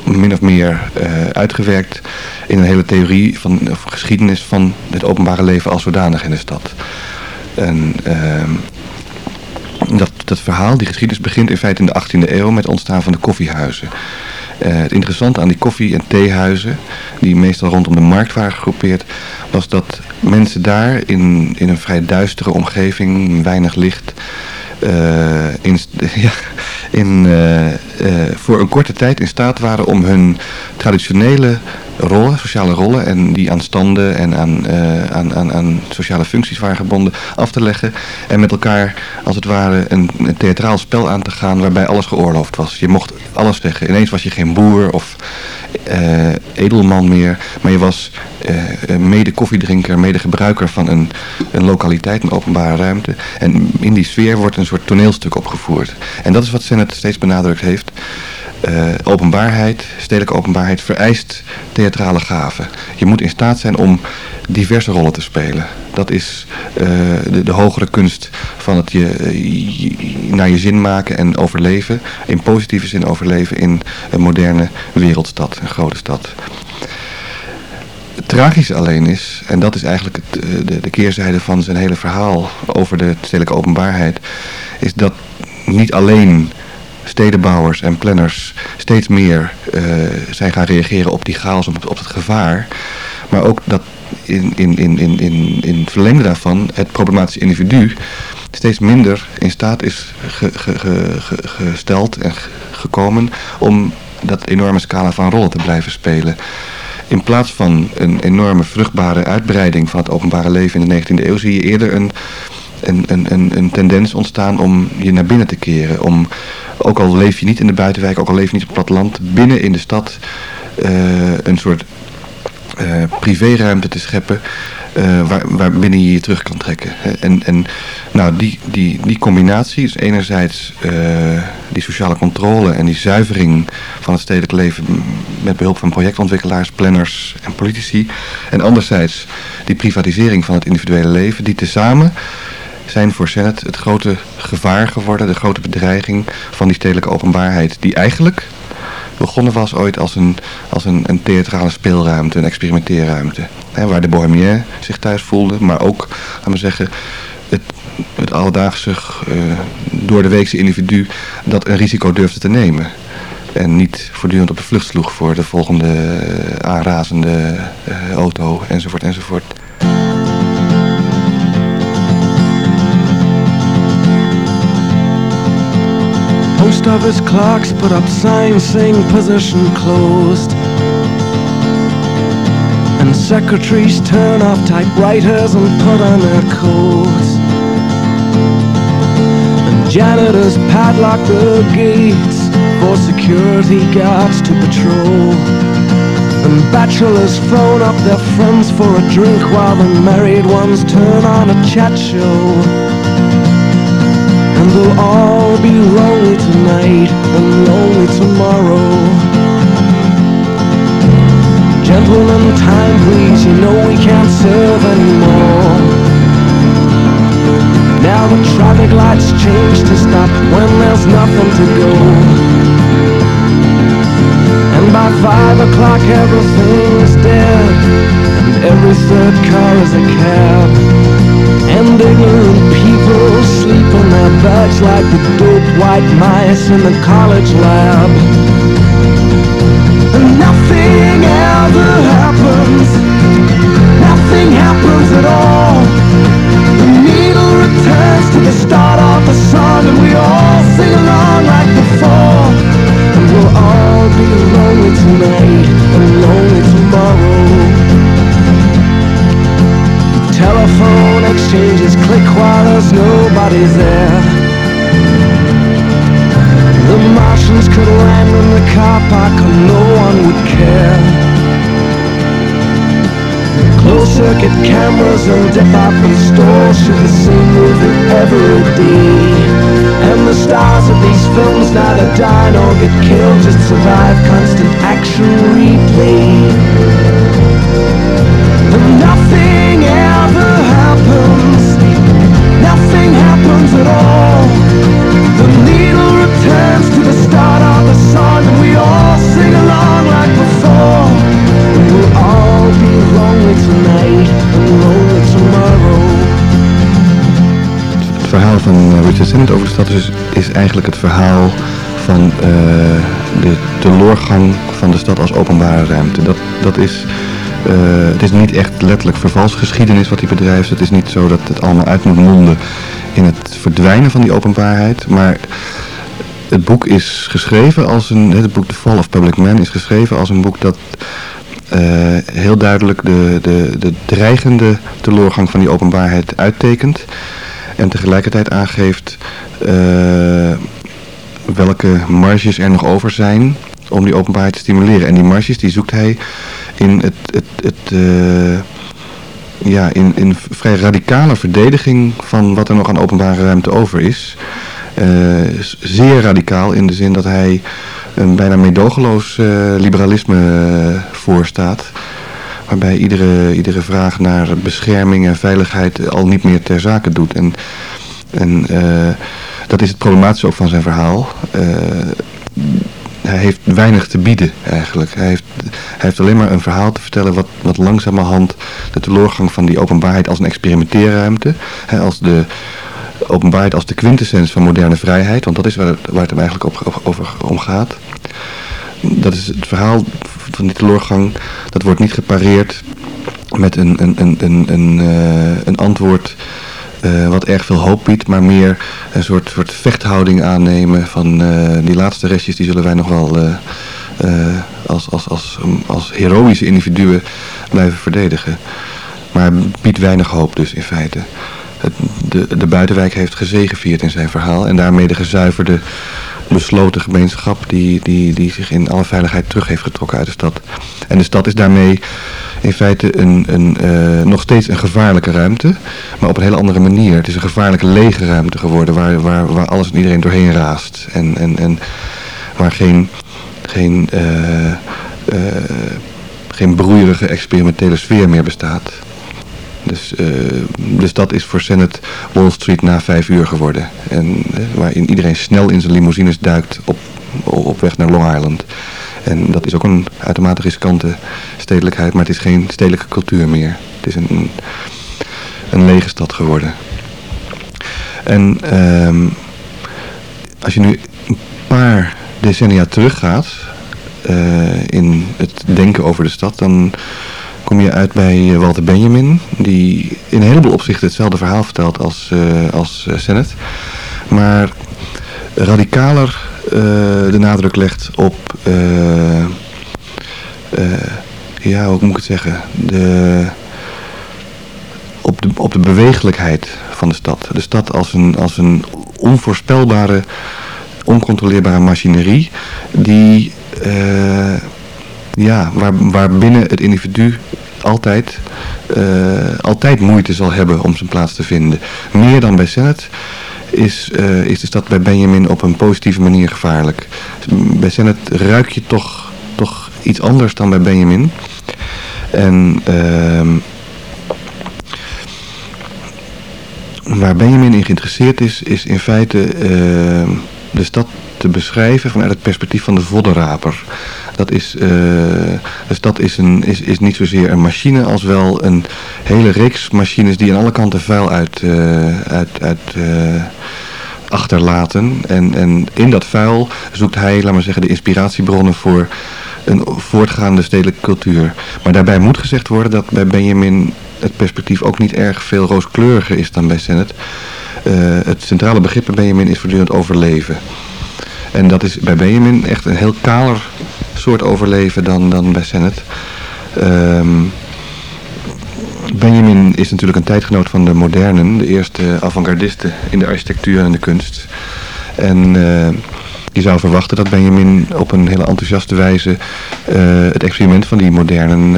min of meer uh, uitgewerkt in een hele theorie van, of geschiedenis van het openbare leven als zodanig in de stad. En uh, dat, dat verhaal, die geschiedenis begint in feite in de 18e eeuw met het ontstaan van de koffiehuizen. Uh, het interessante aan die koffie- en theehuizen, die meestal rondom de markt waren gegroepeerd, was dat mensen daar in, in een vrij duistere omgeving, weinig licht, in, ja, in, uh, uh, voor een korte tijd in staat waren om hun traditionele rollen, sociale rollen en die aan standen en aan, aan, aan, aan sociale functies waren gebonden af te leggen en met elkaar als het ware een, theatraal spel aan te gaan waarbij alles geoorloofd was. Je mocht alles zeggen. Ineens was je geen boer of edelman meer, maar je was uh, mede koffiedrinker, mede gebruiker van een, een lokaliteit, een openbare ruimte. En in die sfeer wordt een soort toneelstuk opgevoerd. En dat is wat Sennett steeds benadrukt heeft. Uh, openbaarheid, stedelijke openbaarheid vereist theatrale gaven. Je moet in staat zijn om diverse rollen te spelen. Dat is uh, de, de, hogere kunst van het je, je, naar je zin maken en overleven. In positieve zin overleven in een moderne wereldstad, een grote stad. Het tragische alleen is, en dat is eigenlijk eh, de, de keerzijde van zijn hele verhaal over de stedelijke openbaarheid, is dat niet alleen stedenbouwers en planners steeds meer uh, zijn gaan reageren op die chaos, op, op het gevaar, maar ook dat in, in, in, in, in, verlengde daarvan het problematische individu steeds minder in staat is ge, ge, ge, gesteld en gekomen om dat enorme scala van rollen te blijven spelen. In plaats van een enorme vruchtbare uitbreiding van het openbare leven in de 19e eeuw zie je eerder een, een, een, tendens ontstaan om je naar binnen te keren. Om, ook al leef je niet in de buitenwijk, ook al leef je niet op het platteland, binnen in de stad uh, een soort uh, privéruimte te scheppen uh, waar, waar binnen je je terug kan trekken. En, en nou, die, die, die combinatie is enerzijds die sociale controle en die zuivering van het stedelijk leven met behulp van projectontwikkelaars, planners en politici. En anderzijds die privatisering van het individuele leven, die tezamen zijn voor het grote gevaar geworden, de grote bedreiging van die stedelijke openbaarheid, die eigenlijk begonnen was ooit als een, als een, een theatrale speelruimte, een experimenteerruimte. Hè, waar de bohemien zich thuis voelde, maar ook, laten we zeggen, het, het alledaagse, uh, door de weekse individu dat een risico durfde te nemen. En niet voortdurend op de vlucht sloeg voor de volgende uh, aanrazende uh, auto, enzovoort, enzovoort. Post office clerks put up signs saying position closed. And secretaries turn off typewriters and put on their coats. And janitors padlock the gates for security guards to patrol. And bachelors phone up their friends for a drink while the married ones turn on a chat show. And they'll all be lonely tonight and lonely tomorrow. Gentlemen, time please, you know we can't serve anymore. Now the traffic lights change to stop when there's nothing to go. And by five o'clock everything is dead And every third car is a cab And ignorant people sleep on their beds Like the dope white mice in the college lab And nothing ever happens. Nothing happens at all. The needle returns to the start of the song And we all sing along like before And we'll all be lonely tonight and lonely tomorrow. Telephone exchanges click while there's nobody there. The Martians could land in the car park and no one would care. Closed circuit cameras and department stores shoot the same movie every day. And the stars of these films neither die nor get killed, just survive constant action replay. And nothing Sennett over de stad is, is eigenlijk het verhaal van eh, de teleurgang van de stad als openbare ruimte. Dat, dat is, eh, het is niet echt letterlijk vervalsgeschiedenis wat hij bedrijft. Het is niet zo dat het allemaal uit moet monden in het verdwijnen van die openbaarheid. Maar het boek is geschreven als een, het boek The Fall of Public Man is geschreven als een boek dat eh, heel duidelijk de, de, de dreigende teleurgang van die openbaarheid uittekent. En tegelijkertijd aangeeft eh, welke marges er nog over zijn om die openbaarheid te stimuleren. En die marges die zoekt hij in het, het, het eh, ja, in, in vrij radicale verdediging van wat er nog aan openbare ruimte over is. Eh, zeer radicaal in de zin dat hij een bijna meedogenloos eh, liberalisme voorstaat. Waarbij iedere, iedere vraag naar bescherming en veiligheid al niet meer ter zake doet. En, en eh, dat is het problematische ook van zijn verhaal. Eh, hij heeft weinig te bieden eigenlijk. Hij heeft, hij heeft alleen maar een verhaal te vertellen wat, wat langzamerhand de teleurgang van die openbaarheid als een experimenteerruimte, hè, als de openbaarheid als de quintessens van moderne vrijheid, want dat is waar het, waar het hem eigenlijk op, over om gaat. Dat is het verhaal van die teleurgang, dat wordt niet gepareerd met een, een, een, een, een, eh, een antwoord eh, wat erg veel hoop biedt, maar meer een soort, soort vechthouding aannemen van eh, die laatste restjes, die zullen wij nog wel als, als, als, als heroïsche individuen blijven verdedigen. Maar biedt weinig hoop dus in feite. Het, de, de buitenwijk heeft gezegevierd in zijn verhaal en daarmee de gezuiverde, besloten gemeenschap die, die, die zich in alle veiligheid terug heeft getrokken uit de stad. En de stad is daarmee in feite een, een, eh, nog steeds een gevaarlijke ruimte, maar op een hele andere manier. Het is een gevaarlijke lege ruimte geworden waar, waar, waar alles en iedereen doorheen raast. En, en, en waar geen, geen, eh, eh, geen broeierige experimentele sfeer meer bestaat. Dus, eh, dus dat is voor Senate Wall Street na vijf uur geworden. En eh, waarin iedereen snel in zijn limousines duikt op, op weg naar Long Island. En dat is ook een uitermate riskante stedelijkheid, maar het is geen stedelijke cultuur meer. Het is een, een lege stad geworden. En ehm, als je nu een paar decennia teruggaat eh, in het denken over de stad, dan kom je uit bij eh, Walter Benjamin, die in een heleboel opzichten hetzelfde verhaal vertelt als, eh als eh, Sennett. Maar radicaler de nadruk legt op, ja, hoe moet ik het zeggen, de, op, de, op de bewegelijkheid van de stad. De stad als een, als een onvoorspelbare, oncontroleerbare machinerie die, ja, waar, waar binnen het individu altijd, altijd moeite zal hebben om zijn plaats te vinden. Meer dan bij Senate is, uh, is de stad bij Benjamin op een positieve manier gevaarlijk. Bij Sennet ruik je toch, toch iets anders dan bij Benjamin. En uh, waar Benjamin in geïnteresseerd is, is in feite uh, de stad te beschrijven vanuit het perspectief van de voddenraper. Dat is, uh, dus dat is, een, is, is niet zozeer een machine als wel een hele reeks machines die aan alle kanten vuil uit, uh, uit, uit uh, achterlaten. En, en in dat vuil zoekt hij, laat maar zeggen, de inspiratiebronnen voor een voortgaande stedelijke cultuur. Maar daarbij moet gezegd worden dat bij Benjamin het perspectief ook niet erg veel rooskleuriger is dan bij Sennett. Uh, het centrale begrip bij Benjamin is voortdurend overleven. En dat is bij Benjamin echt een heel kaler soort overleven dan, dan bij Sennett. Um, Benjamin is natuurlijk een tijdgenoot van de modernen, de eerste avant-gardisten in de architectuur en de kunst. En uh, je zou verwachten dat Benjamin op een hele enthousiaste wijze uh, het experiment van die modernen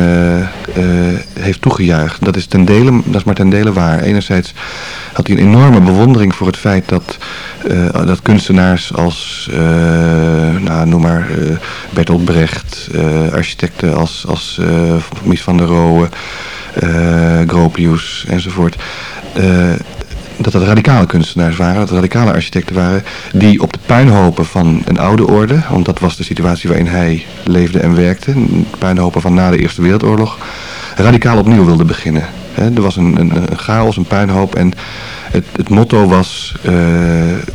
uh, heeft toegejuicht. Dat is, ten dele, dat is maar ten dele waar. Enerzijds had hij een enorme bewondering voor het feit dat, dat kunstenaars als, nou, noem maar, Bertolt Brecht, architecten als, als Mies van der Rohe, Gropius enzovoort dat dat radicale kunstenaars waren, dat radicale architecten waren, die op de puinhopen van een oude orde, want dat was de situatie waarin hij leefde en werkte, puinhopen van na de Eerste Wereldoorlog, radicaal opnieuw wilden beginnen. er was een, een, chaos, een puinhoop en het, het motto was uh,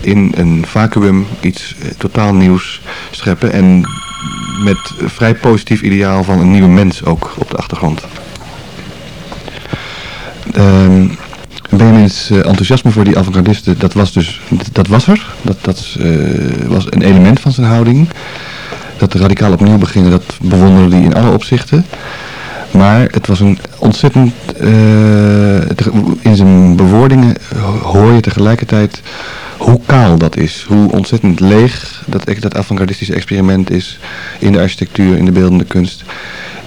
in een vacuüm iets uh, totaal nieuws scheppen en met vrij positief ideaal van een nieuwe mens ook op de achtergrond. Um, Benjamin's uh, enthousiasme voor die avant-gardisten, dat was dus, dat was er. Dat, dat uh, was een element van zijn houding. Dat radicaal opnieuw beginnen, dat bewonderde hij in alle opzichten. Maar het was een ontzettend, uh, in zijn bewoordingen hoor je tegelijkertijd hoe kaal dat is. Hoe ontzettend leeg dat, dat avant-gardistische experiment is in de architectuur, in de beeldende kunst.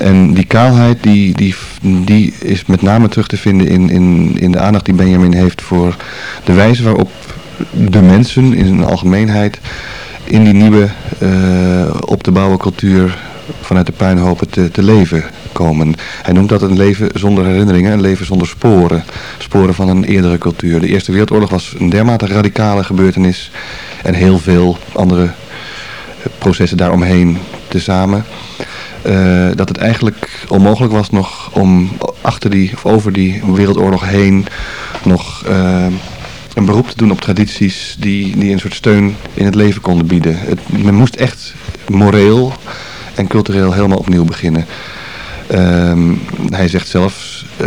En die kaalheid die, die, die is met name terug te vinden in, in, in de aandacht die Benjamin heeft voor de wijze waarop de mensen in zijn algemeenheid in die nieuwe uh, op te bouwen cultuur vanuit de puinhopen te, te leven komen. Hij noemt dat een leven zonder herinneringen, een leven zonder sporen. Sporen van een eerdere cultuur. De Eerste Wereldoorlog was een dermate radicale gebeurtenis en heel veel andere processen daaromheen tezamen. Uh, dat het eigenlijk onmogelijk was nog om achter die of over die wereldoorlog heen nog uh, een beroep te doen op tradities die, die een soort steun in het leven konden bieden. Het, men moest echt moreel en cultureel helemaal opnieuw beginnen. Um, hij zegt zelfs, uh,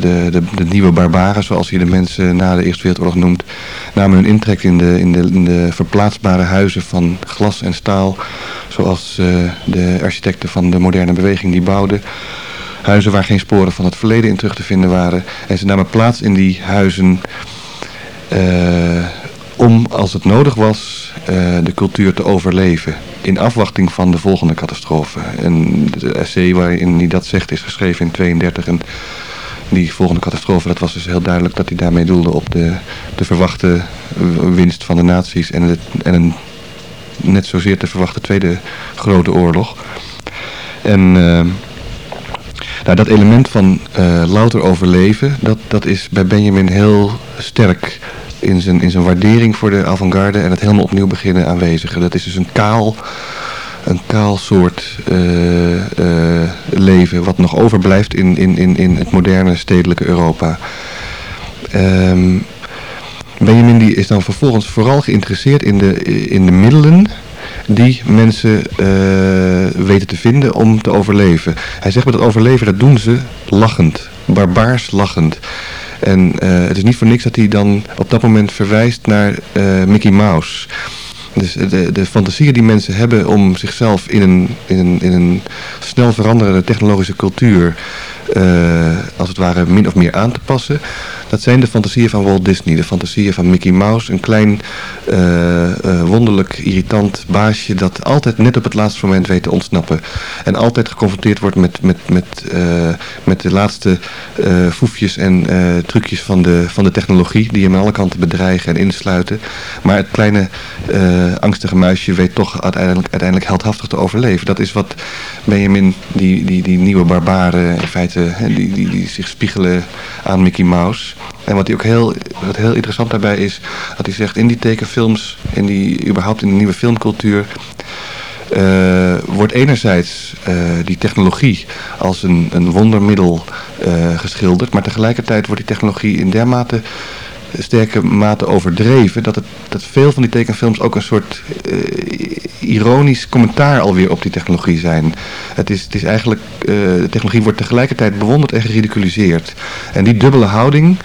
de, de, de, nieuwe barbaren, zoals hij de mensen na de Eerste Wereldoorlog noemt, namen hun intrek in de, in de, in de verplaatsbare huizen van glas en staal, zoals uh, de architecten van de moderne beweging die bouwden. Huizen waar geen sporen van het verleden in terug te vinden waren. En ze namen plaats in die huizen uh, om, als het nodig was, de cultuur te overleven in afwachting van de volgende catastrofe. En de essay waarin hij dat zegt is geschreven in 32 en die volgende catastrofe, dat was dus heel duidelijk dat hij daarmee doelde op de, de verwachte winst van de nazi's en, het, en een net zozeer te verwachten tweede grote oorlog. En uh, nou, dat element van uh, louter overleven, dat, dat is bij Benjamin heel sterk in zijn, in zijn waardering voor de avant-garde en het helemaal opnieuw beginnen aanwezigen. Dat is dus een kaal, een kaal soort uh, uh, leven wat nog overblijft in, in, in, in het moderne stedelijke Europa. Um, Benjamin die is dan vervolgens vooral geïnteresseerd in de, in de middelen die mensen uh, weten te vinden om te overleven. Hij zegt met dat overleven, dat doen ze lachend, barbaars lachend. En uh, het is niet voor niks dat hij dan op dat moment verwijst naar uh, Mickey Mouse. Dus de, de fantasieën die mensen hebben om zichzelf in een, in een, in een snel veranderende technologische cultuur uh, als het ware min of meer aan te passen. Dat zijn de fantasieën van Walt Disney, de fantasieën van Mickey Mouse. Een klein, uh, uh, wonderlijk, irritant baasje dat altijd net op het laatste moment weet te ontsnappen. En altijd geconfronteerd wordt met, met, met, met de laatste foefjes en trucjes van de, van de technologie die hem aan alle kanten bedreigen en insluiten. Maar het kleine angstige muisje weet toch uiteindelijk, uiteindelijk heldhaftig te overleven. Dat is wat Benjamin, die, die, die nieuwe barbaren in feite die, die, die zich spiegelen aan Mickey Mouse. En wat, hij ook heel, wat heel interessant daarbij is, dat hij zegt in die tekenfilms, in die, überhaupt in de nieuwe filmcultuur, uh, wordt enerzijds uh, die technologie als een, een wondermiddel geschilderd, maar tegelijkertijd wordt die technologie in dermate sterke mate overdreven dat, het, dat veel van die tekenfilms ook een soort uh, ironisch commentaar alweer op die technologie zijn. Het is, het is eigenlijk, uh, de technologie wordt tegelijkertijd bewonderd en geridiculiseerd. En die dubbele houding,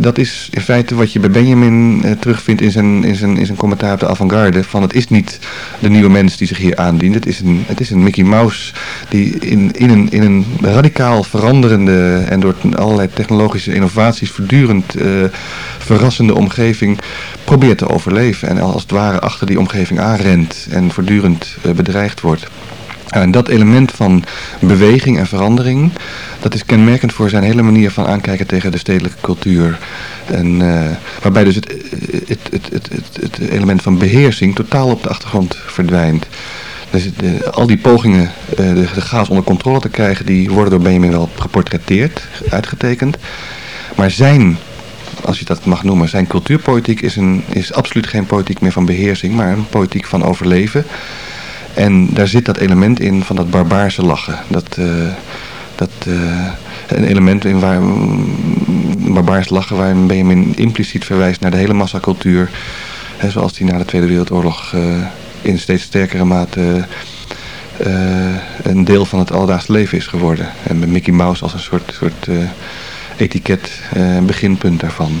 dat is in feite wat je bij Benjamin uh, terugvindt in zijn, in, zijn, in zijn commentaar op de avant-garde. Van het is niet de nieuwe mens die zich hier aandient. Het is een, het is een Mickey Mouse die in, in, een, in een radicaal veranderende en door allerlei technologische innovaties voortdurend verrassende omgeving probeert te overleven. En als het ware achter die omgeving aanrent en voortdurend bedreigd wordt. En dat element van beweging en verandering, dat is kenmerkend voor zijn hele manier van aankijken tegen de stedelijke cultuur. En, uh, waarbij dus het, het, het, het, element van beheersing totaal op de achtergrond verdwijnt. Dus de, al die pogingen uh, de, de chaos onder controle te krijgen, die worden door Benjamin wel geportretteerd, uitgetekend. Maar zijn, als je dat mag noemen, zijn cultuurpolitiek is, een, is absoluut geen politiek meer van beheersing, maar een politiek van overleven. En daar zit dat element in van dat barbaarse lachen. Dat, uh, dat uh, een element in waar um, barbaars lachen waarin Benjamin impliciet verwijst naar de hele massacultuur. Hè, zoals die na de Tweede Wereldoorlog uh, in steeds sterkere mate een deel van het alledaagse leven is geworden. En met Mickey Mouse als een soort, soort etiket, beginpunt daarvan.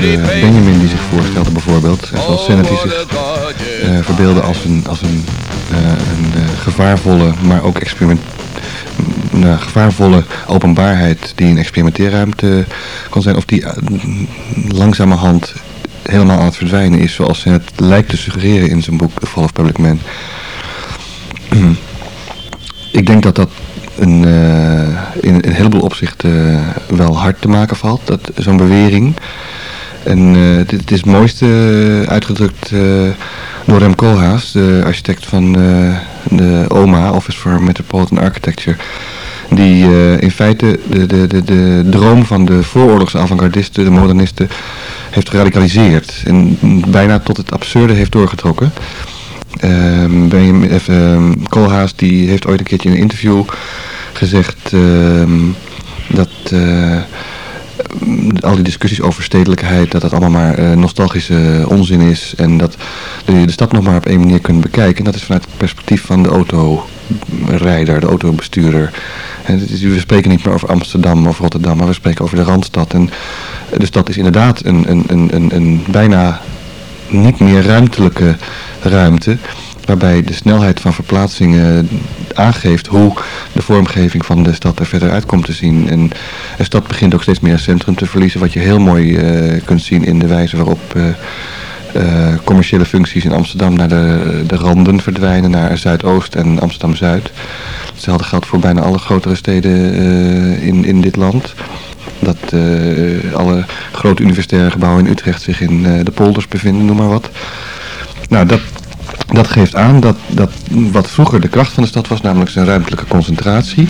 Benjamin die zich voorstelde bijvoorbeeld. Zoals Sennett die zich uh, verbeelde als een, als een, uh, een uh, gevaarvolle, maar ook experiment, nou, gevaarvolle openbaarheid die een experimenteerruimte kon zijn. Of die langzamerhand helemaal aan het verdwijnen is. Zoals Sennett lijkt te suggereren in zijn boek The Fall of Public Man. Ik denk dat dat een, in een heleboel opzichten wel hard te maken valt, dat zo'n bewering. En uh, dit, dit, is mooiste uitgedrukt door Rem Koolhaas, de architect van de OMA, Office for Metropolitan Architecture. Die in feite de, de, de, de droom van de vooroorlogse avant-gardisten, de modernisten, heeft geradicaliseerd. En bijna tot het absurde heeft doorgetrokken. Um, Koolhaas die heeft ooit een keertje in een interview gezegd um, dat uh, al die discussies over stedelijkheid, dat dat allemaal maar uh, nostalgische onzin is. En dat je de stad nog maar op één manier kunt bekijken. En dat is vanuit het perspectief van de autorijder, de autobestuurder. En is, we spreken niet meer over Amsterdam of Rotterdam, maar we spreken over de Randstad. En de stad is inderdaad een, een, een, een, een bijna niet meer ruimtelijke ruimte. Waarbij de snelheid van verplaatsingen aangeeft hoe de vormgeving van de stad er verder uit komt te zien. En de stad begint ook steeds meer centrum te verliezen, wat je heel mooi kunt zien in de wijze waarop uh, commerciële functies in Amsterdam naar de, de randen verdwijnen, naar Zuidoost en Amsterdam-Zuid. Hetzelfde geldt voor bijna alle grotere steden in, in dit land. Dat alle grote universitaire gebouwen in Utrecht zich in de polders bevinden, noem maar wat. Nou, dat, dat geeft aan dat, dat wat vroeger de kracht van de stad was, namelijk zijn ruimtelijke concentratie,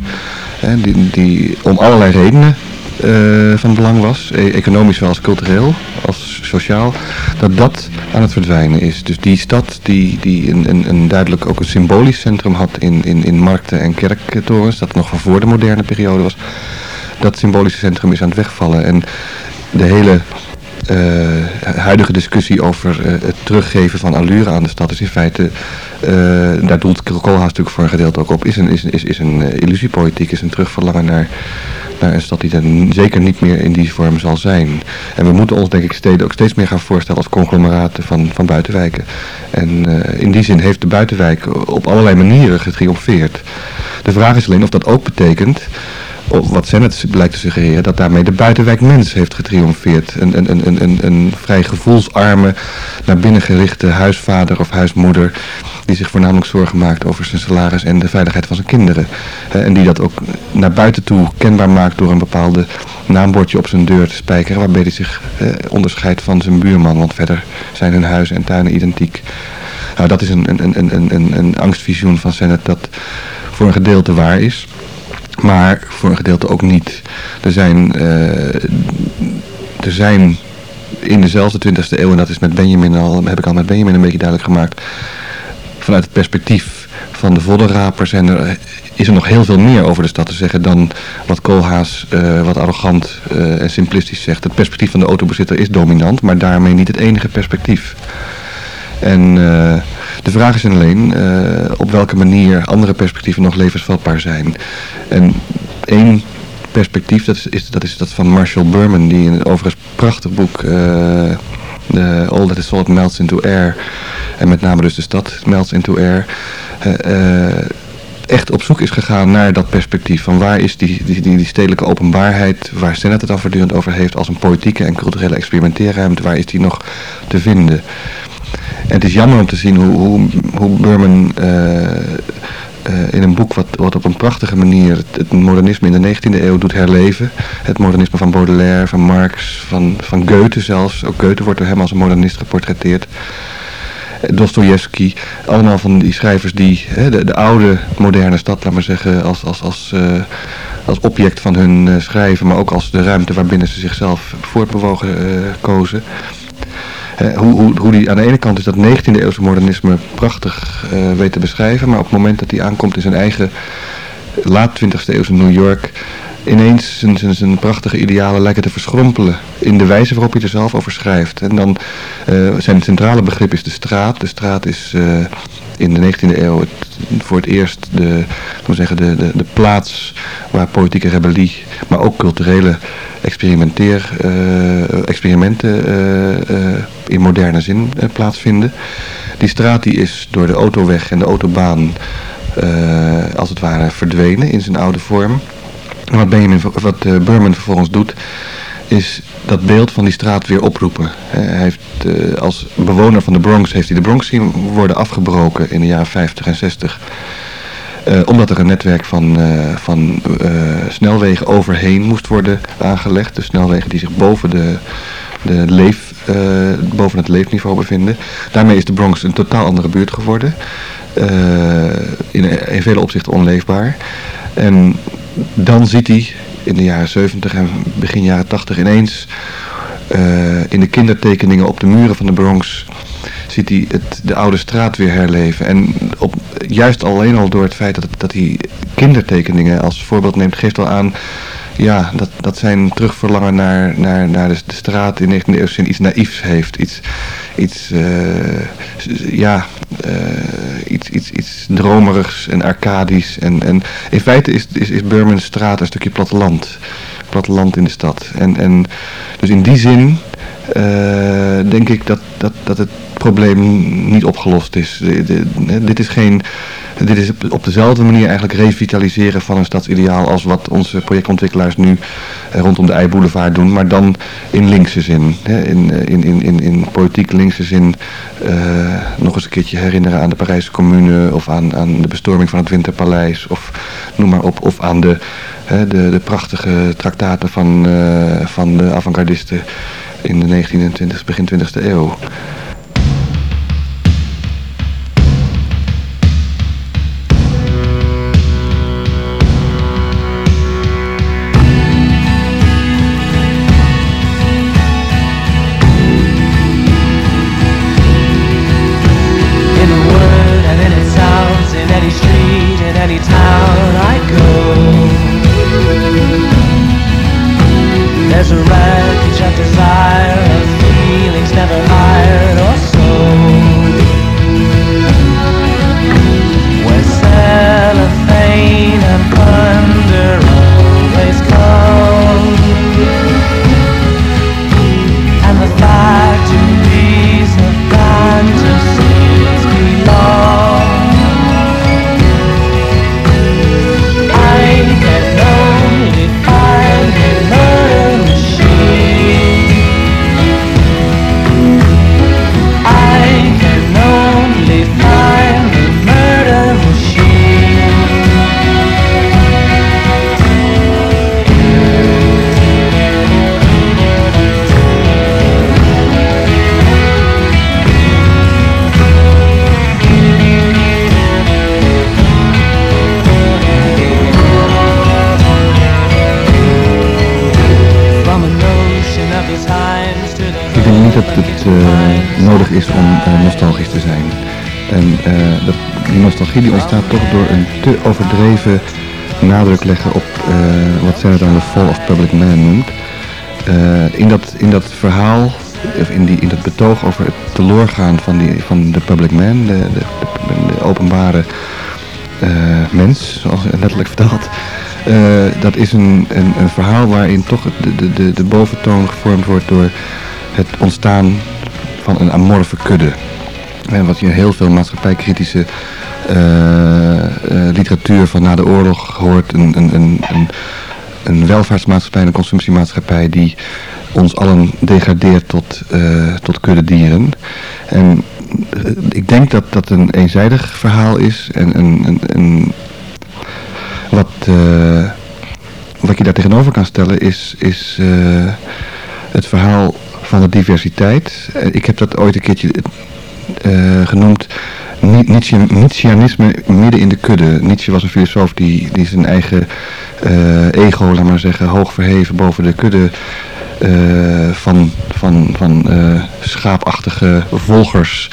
die, die om allerlei redenen uh, van belang was, e economisch wel als cultureel, als sociaal, dat dat aan het verdwijnen is. Dus die stad die, die een, een, een duidelijk ook een symbolisch centrum had in, in, in markten en kerktorens, dat nog van voor de moderne periode was, dat symbolische centrum is aan het wegvallen. En de hele huidige discussie over uh, het teruggeven van allure aan de stad is in feite, uh, daar doelt Koolhaas natuurlijk voor een gedeelte ook op, is een, is, is, een illusiepolitiek, is een terugverlangen naar naar een stad die er zeker niet meer in die vorm zal zijn. En we moeten ons denk ik steden ook steeds meer gaan voorstellen als conglomeraten van, van buitenwijken. En in die zin heeft de buitenwijk op allerlei manieren getriomfeerd. De vraag is alleen of dat ook betekent wat Sennet blijkt te suggereren, dat daarmee de buitenwijk mens heeft getriomfeerd. Een, een, een, een, een vrij gevoelsarme, naar binnen gerichte huisvader of huismoeder, die zich voornamelijk zorgen maakt over zijn salaris en de veiligheid van zijn kinderen. en die dat ook naar buiten toe kenbaar maakt door een bepaalde naambordje op zijn deur te spijkeren, waarbij hij zich onderscheidt van zijn buurman, want verder zijn hun huizen en tuinen identiek. Nou, dat is een, een, een, een, een, een angstvisioen van Sennet dat voor een gedeelte waar is maar voor een gedeelte ook niet. Er zijn, uh, er zijn in dezelfde 20e eeuw, en dat is met Benjamin al, heb ik al met Benjamin een beetje duidelijk gemaakt, vanuit het perspectief van de voddenraper zijn er, is er nog heel veel meer over de stad te zeggen dan wat Koolhaas uh, wat arrogant uh, en simplistisch zegt. Het perspectief van de autobezitter is dominant, maar daarmee niet het enige perspectief. En de vraag is alleen uh, op welke manier andere perspectieven nog levensvatbaar zijn. En één perspectief, dat is, dat is dat van Marshall Berman, die in een overigens prachtig boek, the All That Is Salt Melts Into Air, en met name dus de stad melts into air, uh, echt op zoek is gegaan naar dat perspectief. Van waar is die, die, die, stedelijke openbaarheid, waar Sennet het al voortdurend over heeft, als een politieke en culturele experimenteerruimte, waar is die nog te vinden? En het is jammer om te zien hoe, hoe, hoe Burman uh, uh, in een boek wat, wat op een prachtige manier het, modernisme in de 19e eeuw doet herleven. Het modernisme van Baudelaire, van Marx, van, van Goethe zelfs. Ook Goethe wordt door hem als een modernist geportretteerd. Dostoevsky, allemaal van die schrijvers die hè, de, de, oude moderne stad, laat maar zeggen, als, als, als, als object van hun schrijven, maar ook als de ruimte waarbinnen ze zichzelf voortbewogen kozen hoe, hoe, hoe die aan de ene kant is dat 19e eeuwse modernisme prachtig uh, weet te beschrijven. Maar op het moment dat hij aankomt in zijn eigen laat 20e eeuwse New York ineens zijn, zijn, prachtige idealen lijken te verschrompelen in de wijze waarop hij er zelf over schrijft. En dan uh, zijn centrale begrip is de straat. De straat is uh, in de 19e eeuw voor het eerst de, zeggen, de, de, de plaats waar politieke rebellie, maar ook culturele experimenteer, uh, experimenten in moderne zin plaatsvinden. Die straat die is door de autoweg en de autobaan als het ware verdwenen in zijn oude vorm. Wat, Benjamin, wat uh, Burman vervolgens doet, is dat beeld van die straat weer oproepen. hij heeft, uh, als bewoner van de Bronx heeft hij de Bronx zien worden afgebroken in de jaren 50 en 60. Uh, omdat er een netwerk van, van snelwegen overheen moest worden aangelegd. De snelwegen die zich boven, de, de leef, boven het leefniveau bevinden. Daarmee is de Bronx een totaal andere buurt geworden. in, in vele opzichten onleefbaar. En dan ziet hij in de jaren 70 en begin jaren 80 ineens uh, in de kindertekeningen op de muren van de Bronx ziet hij het, de oude straat weer herleven. En op, juist alleen al door het feit dat, dat hij kindertekeningen als voorbeeld neemt, geeft al aan ja, dat, dat zijn terugverlangen naar, naar, naar de, de straat in 19e eeuw iets naïefs heeft. Iets, iets, uh, ja, uh, iets, iets, iets dromerigs en arcadisch. En, en in feite is, is, is Burman straat een stukje platteland. Platteland in de stad. En, en dus in die zin denk ik dat, dat, dat het probleem niet opgelost is. De, de, dit is geen dit is op dezelfde manier eigenlijk revitaliseren van een stadsideaal als wat onze projectontwikkelaars nu rondom de Eiboulevard doen, maar dan in linkse zin. In, in, in, in, in politiek linkse zin nog eens een keertje herinneren aan de Parijse Commune of aan, aan de bestorming van het Winterpaleis of noem maar op, of aan de, de, de prachtige traktaten van, van de avant-gardisten in de 19e en 20, begin 20e eeuw. Die ontstaat toch door een te overdreven nadruk leggen op uh, wat zij dan de Fall of Public Man noemt. in, dat, in dat verhaal, of in, die, in dat betoog over het teloorgaan van, die, van de public man, de, de, de, openbare mens, zoals letterlijk vertaald, dat is een, een, een, verhaal waarin toch de, de, de boventoon gevormd wordt door het ontstaan van een amorfe kudde. En wat je heel veel maatschappijkritische literatuur van na de oorlog hoort. Een, een, een, een, een welvaartsmaatschappij, een consumptiemaatschappij die ons allen degradeert tot, uh, tot kudde dieren. En ik denk dat dat een eenzijdig verhaal is. En een, een wat, wat je daar tegenover kan stellen is, is het verhaal van de diversiteit. Eh, ik heb dat ooit een keertje uh, genoemd. Nietzscheanisme midden in de kudde. Nietzsche was een filosoof die, die zijn eigen uh, ego, laat maar zeggen, hoog verheven boven de kudde uh, van, van, van uh, schaapachtige volgers,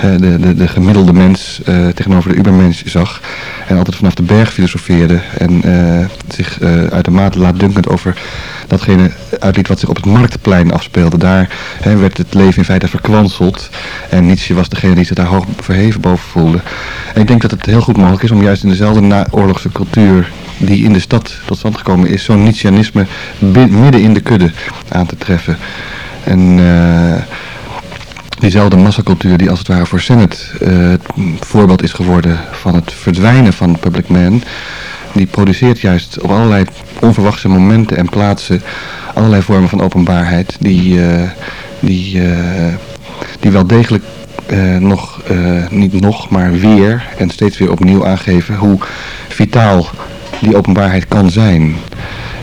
de, de, de gemiddelde mens tegenover de ubermens zag. En altijd vanaf de berg filosofeerde en zich uitermate laatdunkend over datgene uitliet wat zich op het marktplein afspeelde. Daar werd het leven in feite verkwanseld. En Nietzsche was degene die zich daar hoog verheven boven voelde. En ik denk dat het heel goed mogelijk is om juist in dezelfde naoorlogse cultuur die in de stad tot stand gekomen is, zo'n Nietzscheanisme midden in de kudde aan te treffen. En uh, diezelfde massacultuur die als het ware voor Senate uh, het voorbeeld is geworden van het verdwijnen van public man, die produceert juist op allerlei onverwachte momenten en plaatsen allerlei vormen van openbaarheid die, uh, die, die wel degelijk uh, nog, niet nog, maar weer en steeds weer opnieuw aangeven hoe vitaal die openbaarheid kan zijn.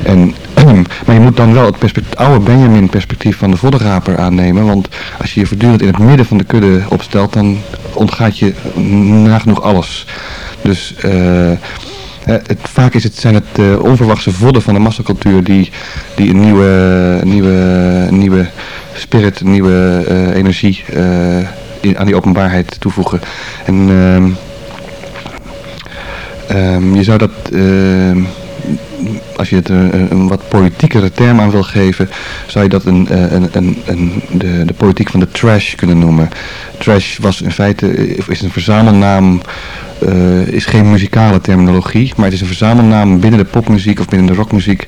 En, maar je moet dan wel het oude Benjamin perspectief van de voddenraper aannemen, want als je je voortdurend in het midden van de kudde opstelt, dan ontgaat je nagenoeg alles. Dus... Uh, het, vaak is het, zijn het onverwachte vodden van de massacultuur die, die een nieuwe, nieuwe, nieuwe spirit, nieuwe uh, energie uh, in, aan die openbaarheid toevoegen. En um, um, je zou dat, uh, als je het een, een, wat politiekere term aan wil geven, zou je dat een, een, een, een, de, de politiek van de trash kunnen noemen. Trash was in feite is een verzamelnaam uh, is geen muzikale terminologie, maar het is een verzamelnaam binnen de popmuziek of binnen de rockmuziek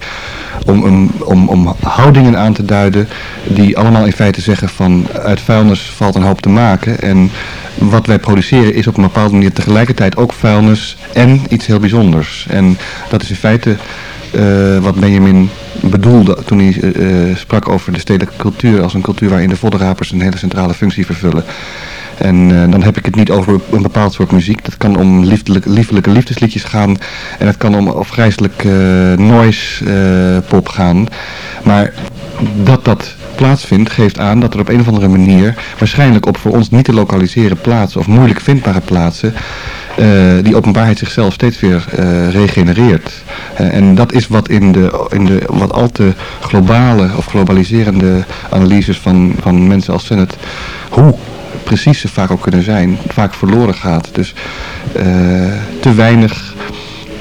om, om, om, houdingen aan te duiden die allemaal in feite zeggen van uit vuilnis valt een hoop te maken. En wat wij produceren is op een bepaalde manier tegelijkertijd ook vuilnis en iets heel bijzonders. En dat is in feite uh, wat Benjamin bedoelde toen hij uh, sprak over de stedelijke cultuur als een cultuur waarin de voddenrapers een hele centrale functie vervullen. En uh, dan heb ik het niet over een bepaald soort muziek. Dat kan om liefdelijk, liefelijke liefdesliedjes gaan. En het kan om afgrijzelijk noise pop gaan. Maar dat dat plaatsvindt, geeft aan dat er op een of andere manier, waarschijnlijk op voor ons niet te lokaliseren plaatsen of moeilijk vindbare plaatsen, uh, die openbaarheid zichzelf steeds weer uh, regenereert. Uh, en dat is wat in de, in de wat al te globale of globaliserende analyses van, van mensen als Sennett, hoe precies ze vaak ook kunnen zijn, vaak verloren gaat. Dus te weinig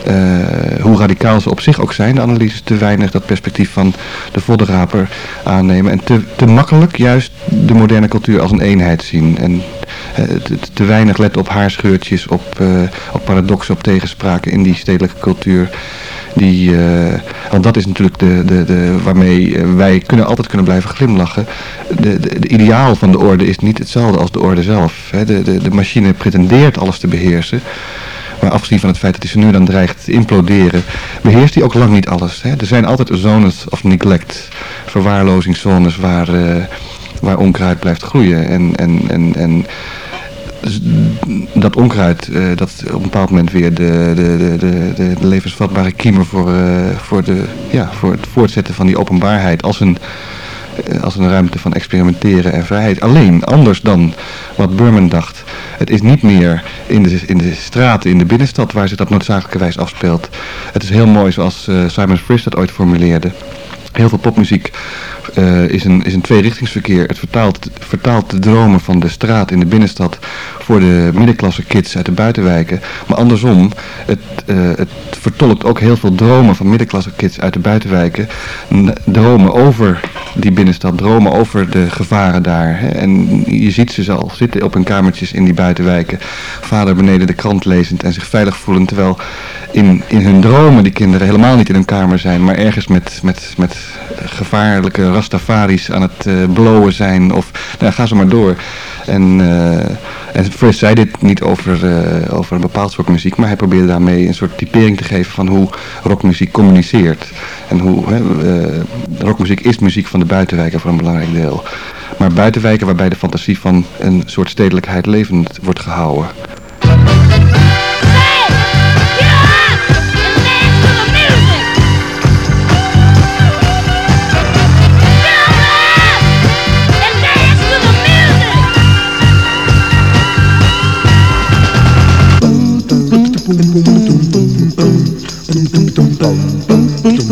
uh, hoe radicaal ze op zich ook zijn, de analyses, te weinig dat perspectief van de voddenraper aannemen. En te, te makkelijk juist de moderne cultuur als een eenheid zien. En uh, te, te, weinig let op haarscheurtjes, op, op paradoxen, op tegenspraken in die stedelijke cultuur. Die, want dat is natuurlijk de, de, de, waarmee wij kunnen, altijd kunnen blijven glimlachen. De, de, de, ideaal van de orde is niet hetzelfde als de orde zelf. Hè. De, de, de machine pretendeert alles te beheersen. Maar afgezien van het feit dat hij ze nu dan dreigt te imploderen, beheerst hij ook lang niet alles. Hè? Er zijn altijd zones of neglect, verwaarlozingszones waar, uh, waar onkruid blijft groeien. En, en, en, en dat onkruid, uh, dat op een bepaald moment weer de, de, de, de, de levensvatbare kiemer voor, uh, voor, de, ja, voor het voortzetten van die openbaarheid als een eh, als een ruimte van experimenteren en vrijheid. Alleen, anders dan wat Burman dacht. Het is niet meer in de, in de straten, in de binnenstad waar zich dat noodzakelijkerwijs afspeelt. Het is heel mooi zoals Simon Frisch dat ooit formuleerde. Heel veel popmuziek uh, is, een, is een tweerichtingsverkeer. Het vertaalt, vertaalt de dromen van de straat in de binnenstad voor de middenklasse kids uit de buitenwijken. Maar andersom, het, uh, het vertolkt ook heel veel dromen van middenklasse kids uit de buitenwijken. Dromen over die binnenstad, dromen over de gevaren daar. Hè. En je ziet ze al zitten op hun kamertjes in die buitenwijken. Vader beneden de krant lezend en zich veilig voelen. Terwijl in, in hun dromen die kinderen helemaal niet in hun kamer zijn. Maar ergens met, met, met gevaarlijke rastafaris aan het uh, blowen zijn. Of nou, ga zo maar door. En, uh, Friss zei dit niet over, uh, over een bepaald soort muziek, maar hij probeerde daarmee een soort typering te geven van hoe rockmuziek communiceert. En hoe uh, rockmuziek is muziek van de buitenwijken voor een belangrijk deel. Maar buitenwijken waarbij de fantasie van een soort stedelijkheid levend wordt gehouden. tum tum tum tum tum tum tum tum tum tum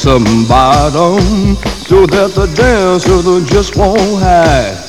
some bottom so that the dancer just won't hide.